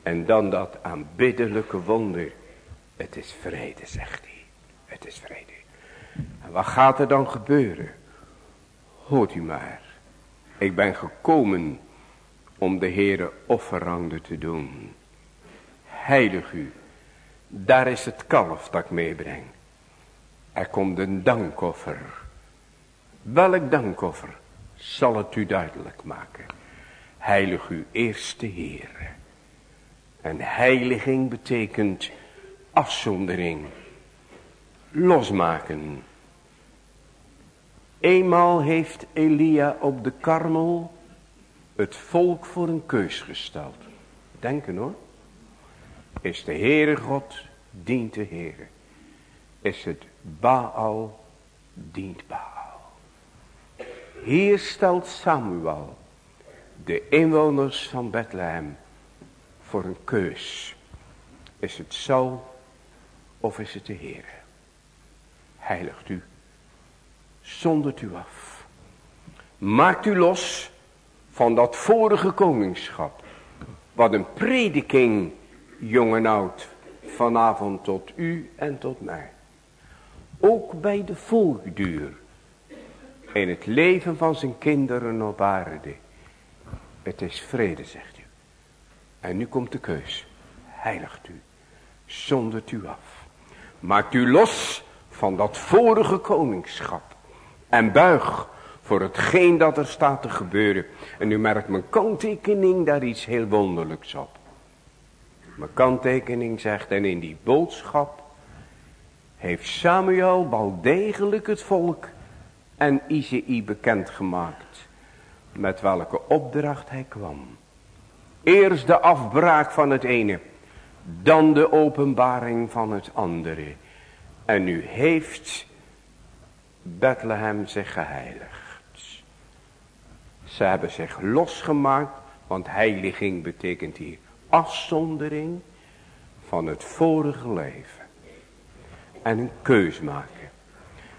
En dan dat aanbiddelijke wonder. Het is vrede, zegt hij. Het is vrede. En wat gaat er dan gebeuren? Hoort u maar. Ik ben gekomen om de Heere offeranden te doen. Heilig u. Daar is het kalf dat ik meebreng. Er komt een dankoffer. Welk dankoffer zal het u duidelijk maken. Heilig u eerste Heere. En heiliging betekent afzondering. Losmaken. Eenmaal heeft Elia op de karmel het volk voor een keus gesteld. Denken hoor. Is de Heere God, dient de Heere. Is het Baal, dient Baal. Hier stelt Samuel de inwoners van Bethlehem voor een keus. Is het zo of is het de Heere? Heiligt u zondert u af. Maakt u los van dat vorige koningschap. Wat een prediking, jong en oud, vanavond tot u en tot mij. Ook bij de volgduur. In het leven van zijn kinderen op aarde. Het is vrede, zegt u. En nu komt de keus. Heiligt u. Zondert u af. Maakt u los van dat vorige koningschap. En buig voor hetgeen dat er staat te gebeuren. En nu merkt mijn kanttekening daar iets heel wonderlijks op. Mijn kanttekening zegt, en in die boodschap heeft Samuel wel degelijk het volk en Izei bekendgemaakt. Met welke opdracht hij kwam. Eerst de afbraak van het ene. Dan de openbaring van het andere. En nu heeft Bethlehem zich geheiligd. Ze hebben zich losgemaakt, want heiliging betekent hier afzondering van het vorige leven. En een keus maken.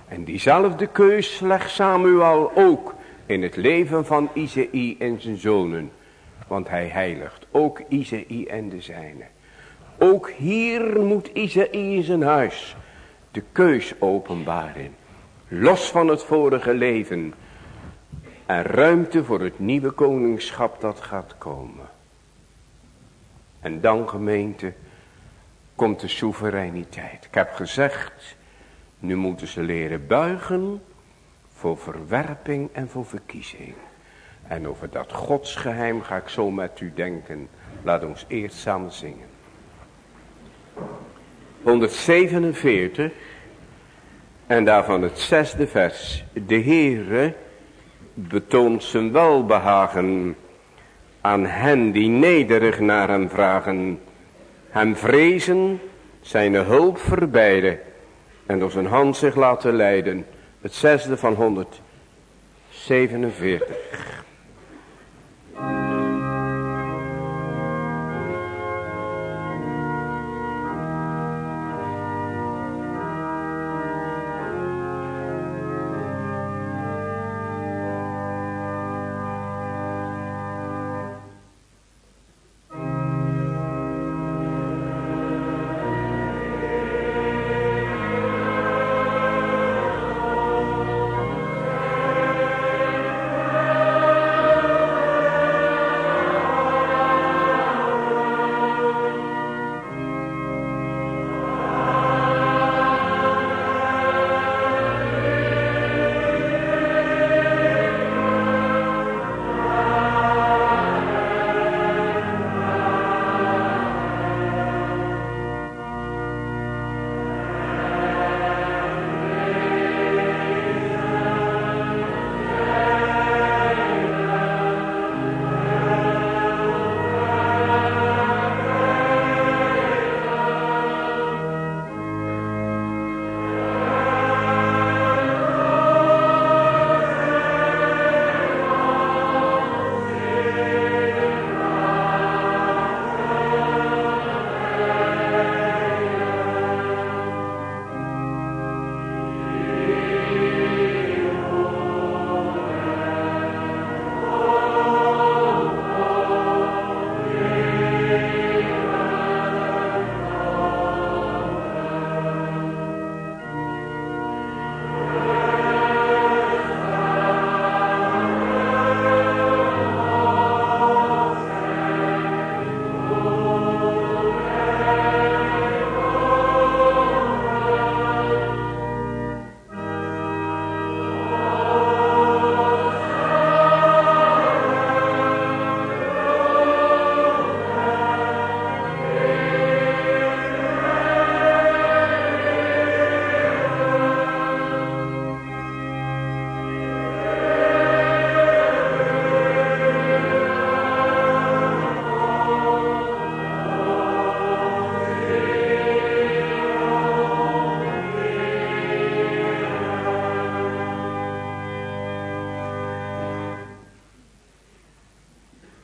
En diezelfde keus legt Samuel ook in het leven van Izei en zijn zonen. Want hij heiligt ook Izei en de zijne. Ook hier moet Izei in zijn huis de keus openbaren. Los van het vorige leven. En ruimte voor het nieuwe koningschap dat gaat komen. En dan gemeente komt de soevereiniteit. Ik heb gezegd, nu moeten ze leren buigen voor verwerping en voor verkiezing. En over dat godsgeheim ga ik zo met u denken. Laat ons eerst samen zingen. 147 en daarvan het zesde vers. De Heere betoont zijn welbehagen aan hen die nederig naar hem vragen. Hem vrezen, zijn hulp verbijden en door zijn hand zich laten leiden. Het zesde van 147.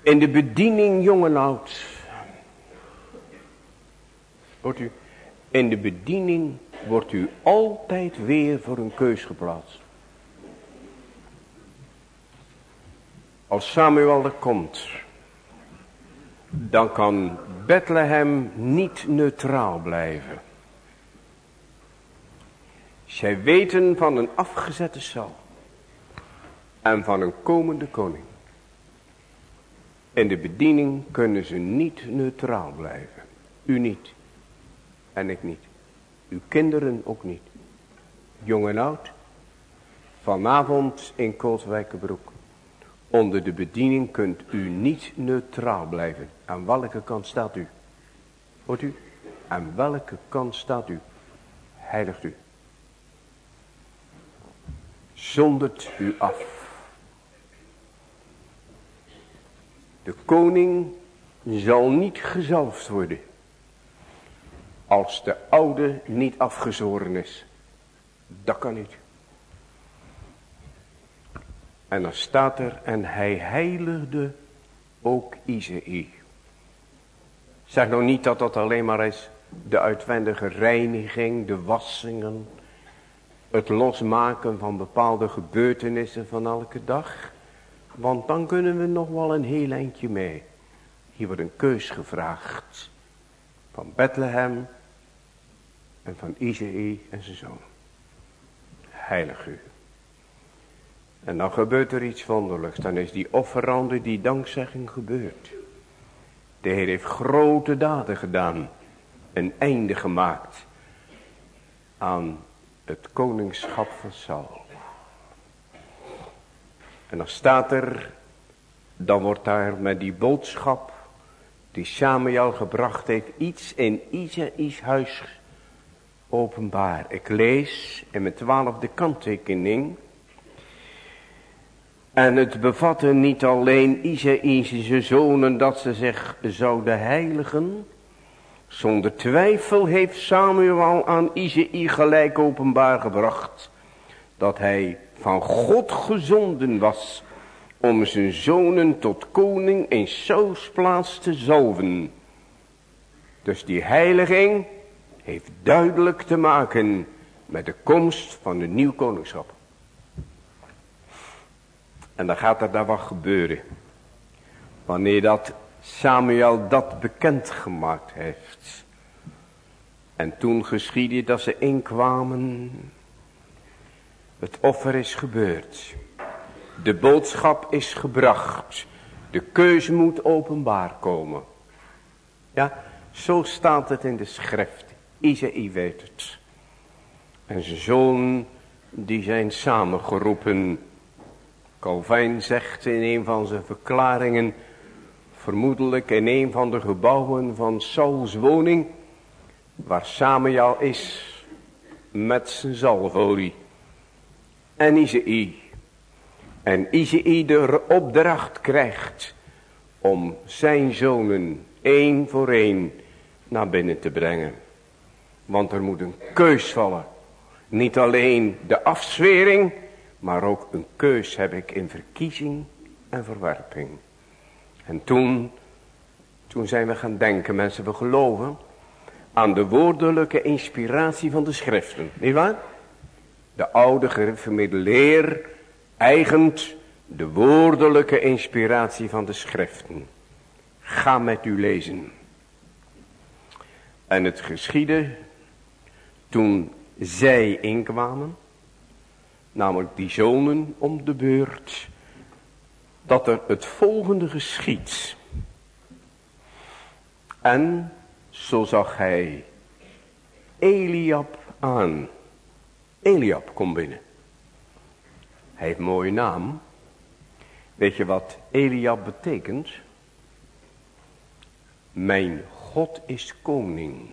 In de bediening jong en oud. Hoort u? In de bediening wordt u altijd weer voor een keus geplaatst. Als Samuel er komt, dan kan Bethlehem niet neutraal blijven. Zij weten van een afgezette Saul en van een komende koning. In de bediening kunnen ze niet neutraal blijven. U niet. En ik niet. Uw kinderen ook niet. Jong en oud. Vanavond in Koolswijkenbroek. Onder de bediening kunt u niet neutraal blijven. Aan welke kant staat u? Hoort u? Aan welke kant staat u? Heiligt u. Zondert u af. De koning zal niet gezalfd worden. Als de oude niet afgezoren is. Dat kan niet. En dan staat er, en hij heiligde ook Izei. Zeg nou niet dat dat alleen maar is de uitwendige reiniging, de wassingen, het losmaken van bepaalde gebeurtenissen van elke dag. Want dan kunnen we nog wel een heel eindje mee. Hier wordt een keus gevraagd. Van Bethlehem en van Izei en zijn zoon. Heilig u. En dan gebeurt er iets wonderlijks. Dan is die offerande, die dankzegging gebeurd. De Heer heeft grote daden gedaan. Een einde gemaakt aan het koningschap van Saul. En dan staat er, dan wordt daar met die boodschap die Samuel gebracht heeft, iets in Isaïs huis openbaar. Ik lees in mijn twaalfde kanttekening. En het bevatte niet alleen Isaïs zonen dat ze zich zouden heiligen. Zonder twijfel heeft Samuel aan Isaïe gelijk openbaar gebracht. Dat hij van God gezonden was om zijn zonen tot koning in Saus plaats te zalven. Dus die heiliging heeft duidelijk te maken met de komst van een nieuw koningschap. En dan gaat er daar wat gebeuren. Wanneer dat Samuel dat bekendgemaakt heeft. En toen geschiedde dat ze inkwamen het offer is gebeurd. De boodschap is gebracht. De keuze moet openbaar komen. Ja, zo staat het in de schrift. Isaïe weet het. En zijn zoon, die zijn samengeroepen. Calvijn zegt in een van zijn verklaringen, vermoedelijk in een van de gebouwen van Sauls woning, waar Samuel is met zijn zalfolie en Izei. En Izei de opdracht krijgt om zijn zonen één voor één naar binnen te brengen. Want er moet een keus vallen. Niet alleen de afzwering, maar ook een keus heb ik in verkiezing en verwerping. En toen, toen zijn we gaan denken, mensen, we geloven aan de woordelijke inspiratie van de schriften. Niet waar? De oude gereformeerde leer eigent de woordelijke inspiratie van de schriften. Ga met u lezen. En het geschiedde toen zij inkwamen, namelijk die zonen om de beurt, dat er het volgende geschiet. En zo zag hij Eliab aan Eliab komt binnen. Hij heeft een mooie naam. Weet je wat Eliab betekent? Mijn God is koning.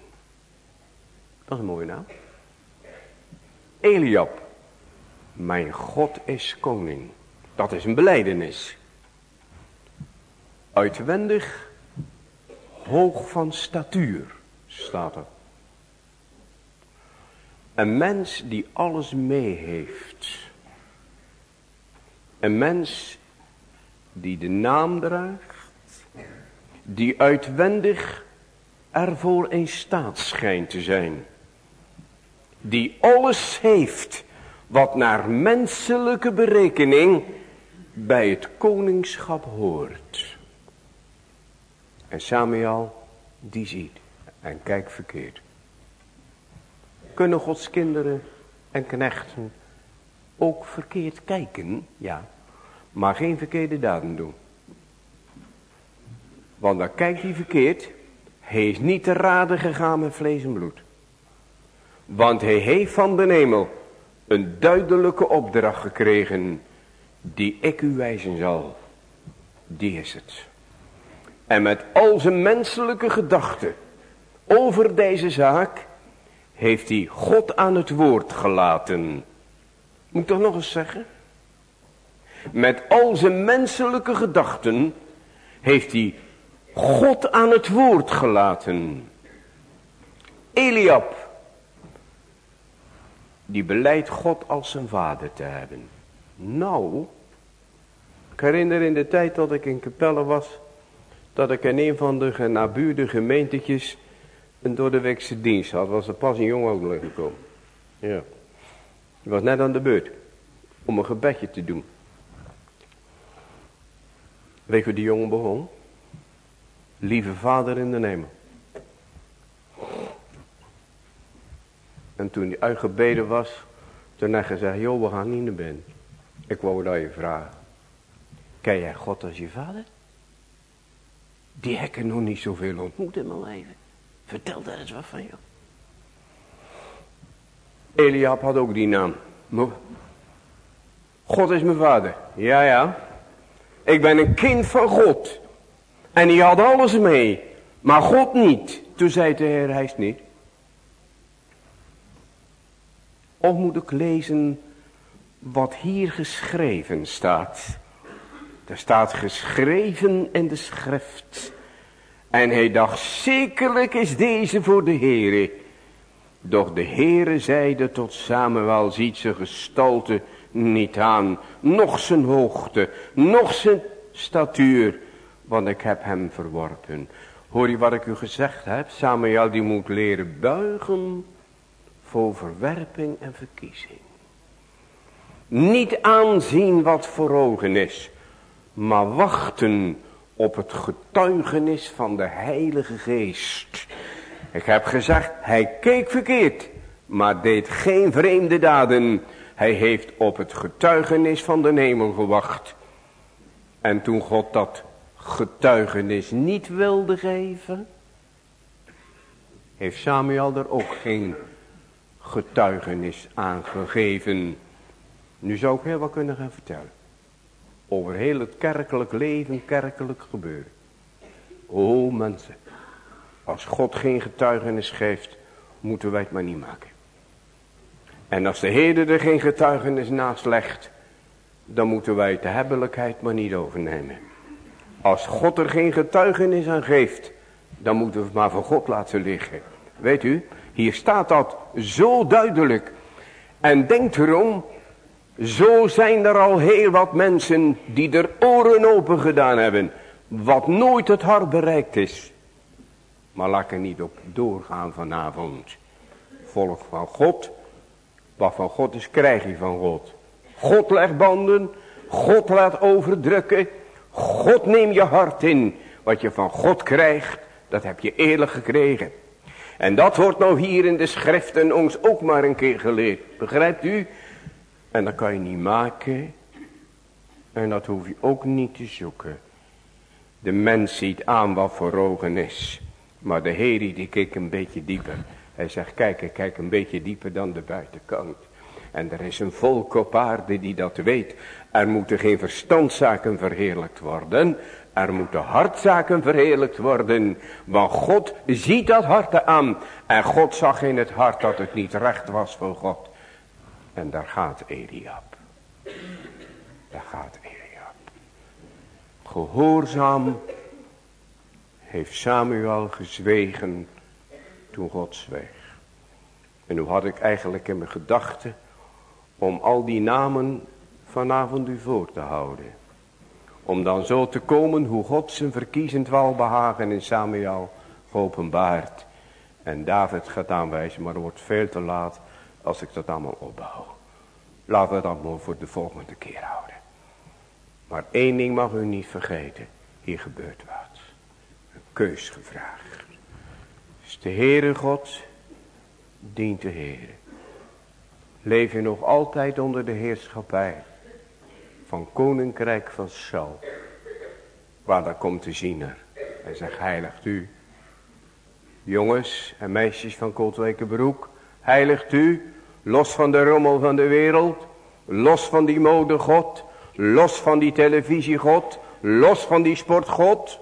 Dat is een mooie naam. Eliab. Mijn God is koning. Dat is een beleidenis. Uitwendig hoog van statuur staat er. Een mens die alles mee heeft. Een mens die de naam draagt die uitwendig ervoor in staat schijnt te zijn. Die alles heeft wat naar menselijke berekening bij het koningschap hoort. En Samuel die ziet en kijkt verkeerd. Kunnen Gods kinderen en knechten ook verkeerd kijken? Ja, maar geen verkeerde daden doen. Want dan kijkt hij verkeerd. Hij is niet te raden gegaan met vlees en bloed. Want hij heeft van de hemel een duidelijke opdracht gekregen. Die ik u wijzen zal. Die is het. En met al zijn menselijke gedachten over deze zaak heeft hij God aan het woord gelaten. Moet ik toch nog eens zeggen? Met al zijn menselijke gedachten heeft hij God aan het woord gelaten. Eliab, die beleidt God als zijn vader te hebben. Nou, ik herinner in de tijd dat ik in Capelle was, dat ik in een van de nabuurde gemeentetjes een door de weekse dienst had. Was er pas een jongen ook gekomen. Ja. Die was net aan de beurt om een gebedje te doen. Weet je hoe die jongen begon? Lieve vader in de hemel. En toen hij uitgebeden was, toen hij gezegd, joh, we gaan niet naar binnen. Ik wou dat je vragen. Ken jij God als je vader? Die heb ik nog niet zoveel ontmoet in mijn leven. Vertel daar eens wat van, joh. Eliab had ook die naam. God is mijn vader. Ja, ja. Ik ben een kind van God. En hij had alles mee. Maar God niet. Toen zei de Heer, hij is niet. Of moet ik lezen wat hier geschreven staat. Er staat geschreven in de schrift. En hij dacht, zekerlijk is deze voor de Heere. Doch de Heere zeide tot Samuel, ziet zijn gestalte niet aan. Nog zijn hoogte, nog zijn statuur. Want ik heb hem verworpen. Hoor je wat ik u gezegd heb? Samuel die moet leren buigen voor verwerping en verkiezing. Niet aanzien wat voor ogen is. Maar wachten op het getuigenis van de Heilige Geest. Ik heb gezegd, hij keek verkeerd, maar deed geen vreemde daden. Hij heeft op het getuigenis van de hemel gewacht. En toen God dat getuigenis niet wilde geven, heeft Samuel er ook geen getuigenis aan gegeven. Nu zou ik heel wat kunnen gaan vertellen. Over heel het kerkelijk leven, kerkelijk gebeuren. O mensen, als God geen getuigenis geeft, moeten wij het maar niet maken. En als de Heer er geen getuigenis naast legt, dan moeten wij de hebbelijkheid maar niet overnemen. Als God er geen getuigenis aan geeft, dan moeten we het maar voor God laten liggen. Weet u, hier staat dat zo duidelijk. En denk erom, zo zijn er al heel wat mensen die er oren open gedaan hebben. Wat nooit het hart bereikt is. Maar laat er niet op doorgaan vanavond. Volk van God. Wat van God is, krijg je van God. God legt banden. God laat overdrukken. God neemt je hart in. Wat je van God krijgt, dat heb je eerlijk gekregen. En dat wordt nou hier in de schriften ons ook maar een keer geleerd. Begrijpt u? En dat kan je niet maken. En dat hoef je ook niet te zoeken. De mens ziet aan wat voor ogen is. Maar de Heer die kijkt een beetje dieper. Hij zegt kijk, ik kijk een beetje dieper dan de buitenkant. En er is een volk op aarde die dat weet. Er moeten geen verstandzaken verheerlijkt worden. Er moeten hartzaken verheerlijkt worden. Want God ziet dat hart aan. En God zag in het hart dat het niet recht was voor God. En daar gaat Eliab. Daar gaat Eliab. Gehoorzaam heeft Samuel gezwegen toen God zweeg. En nu had ik eigenlijk in mijn gedachten om al die namen vanavond u voor te houden. Om dan zo te komen hoe God zijn verkiezend welbehagen in Samuel geopenbaard. En David gaat aanwijzen, maar het wordt veel te laat als ik dat allemaal opbouw. Laten we dat maar voor de volgende keer houden. Maar één ding mag u niet vergeten. Hier gebeurt wat. Een keus gevraagd. Dus de Heere God dient de Heere. Leef je nog altijd onder de heerschappij van koninkrijk van Saul. Waar dan komt de ziener. Hij zegt heiligt u. Jongens en meisjes van Kooltwekenbroek. Heiligt u. Los van de rommel van de wereld. Los van die modegod. Los van die televisiegod. Los van die sportgod.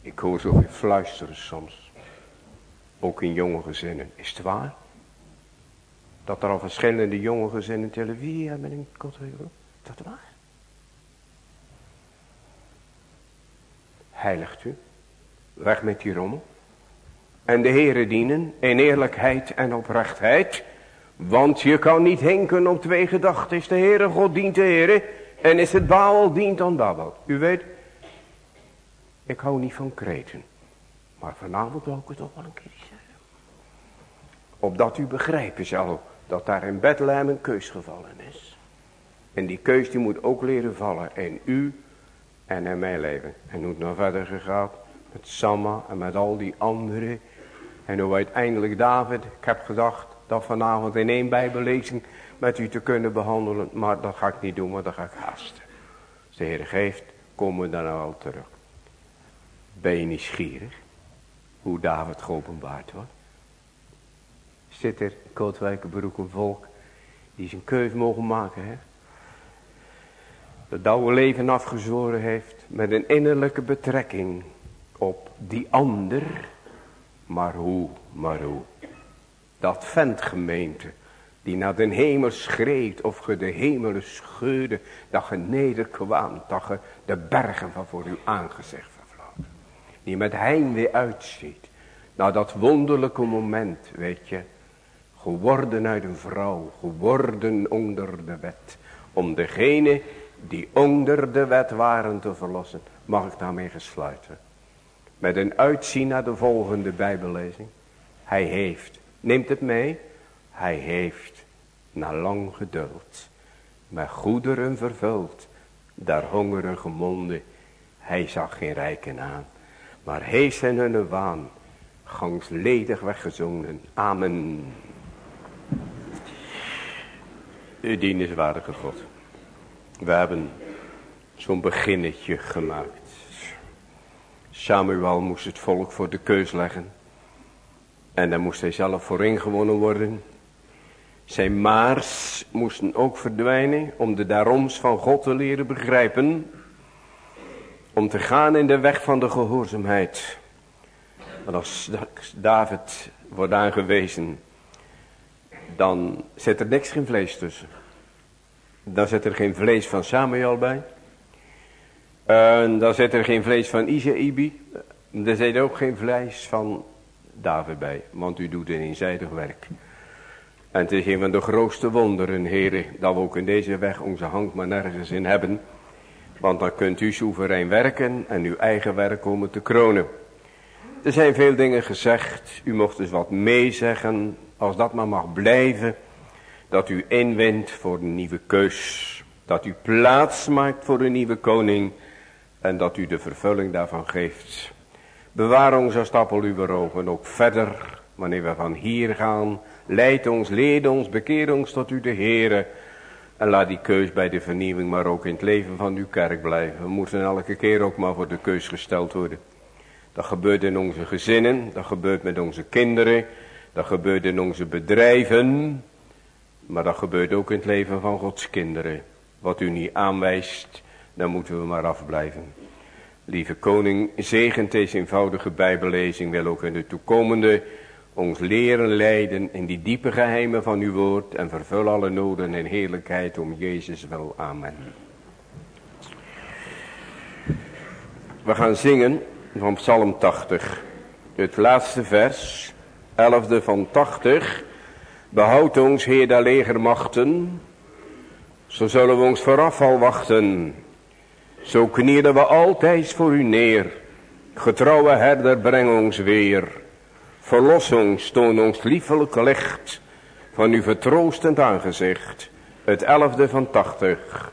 Ik hoor zoveel fluisteren soms. Ook in jonge gezinnen. Is het waar? Dat er al verschillende jonge gezinnen televisie hebben in Kottwego. Is dat waar? Heiligt u. Weg met die rommel. En de Heere dienen in eerlijkheid en oprechtheid. Want je kan niet hinken op twee gedachten. Is de Heere God dient de Heere. En is het Baal dient dan Babel. U weet. Ik hou niet van kreten. Maar vanavond wil ik het toch wel een keer zeggen. Opdat u begrijpen zal dat daar in Bethlehem een keus gevallen is. En die keus die moet ook leren vallen in u en in mijn leven. En hoe het nog verder gegaan met Samma en met al die anderen. En hoe uiteindelijk David, ik heb gedacht dat vanavond in één bijbellezing met u te kunnen behandelen. Maar dat ga ik niet doen, want dat ga ik haasten. Als de Heer geeft, komen we dan al terug. Ben je nieuwsgierig hoe David geopenbaard wordt? Zit er in Kootwijkenbroek een volk die zijn keus mogen maken heeft? Dat oude leven afgezworen heeft met een innerlijke betrekking op die ander. Maar hoe, maar hoe. Dat ventgemeente die naar de hemel schreeuwt of ge de hemelen scheurde. Dat ge nederkwam, dat ge de bergen van voor uw aangezicht vervloot. Die met weer uitziet. Nou dat wonderlijke moment, weet je. Geworden uit een vrouw, geworden onder de wet. Om degene die onder de wet waren te verlossen. Mag ik daarmee gesluiten. Met een uitzien naar de volgende bijbellezing. Hij heeft, neemt het mee. Hij heeft, na lang geduld, met goederen vervuld, daar hongerige monden. Hij zag geen rijken aan, maar heeft en hun waan, gangs ledig weggezongen. Amen. U dienenswaardige God. We hebben zo'n beginnetje gemaakt. Samuel moest het volk voor de keus leggen. En daar moest hij zelf voor ingewonnen worden. Zijn maars moesten ook verdwijnen om de daaroms van God te leren begrijpen. Om te gaan in de weg van de gehoorzaamheid. Want als David wordt aangewezen, dan zit er niks geen vlees tussen. Dan zit er geen vlees van Samuel bij. En dan zit er geen vlees van Izaibi. Er zit ook geen vlees van David bij. Want u doet een eenzijdig werk. En het is een van de grootste wonderen, heren, dat we ook in deze weg onze hand maar nergens in hebben. Want dan kunt u soeverein werken en uw eigen werk komen te kronen. Er zijn veel dingen gezegd. U mocht dus wat meezeggen. Als dat maar mag blijven. Dat u inwint voor een nieuwe keus. Dat u plaats maakt voor een nieuwe koning. En dat u de vervulling daarvan geeft. Bewaar ons als stappel uw ogen ook verder. Wanneer we van hier gaan. Leid ons, leer ons, bekeer ons tot u de Heere. En laat die keus bij de vernieuwing maar ook in het leven van uw kerk blijven. We moeten elke keer ook maar voor de keus gesteld worden. Dat gebeurt in onze gezinnen, dat gebeurt met onze kinderen, dat gebeurt in onze bedrijven. Maar dat gebeurt ook in het leven van Gods kinderen. Wat u niet aanwijst, dan moeten we maar afblijven. Lieve koning, zegent deze eenvoudige bijbellezing wel ook in de toekomende ons leren leiden in die diepe geheimen van uw woord en vervul alle noden en heerlijkheid om Jezus wel. Amen. We gaan zingen van Psalm 80. Het laatste vers, elfde van 80. Behoud ons, Heer, der legermachten. Zo zullen we ons vooraf al wachten. Zo knielen we altijd voor u neer. Getrouwe herder, breng ons weer. Verlos ons, toon ons liefelijk licht. Van uw vertroostend aangezicht. Het elfde van tachtig.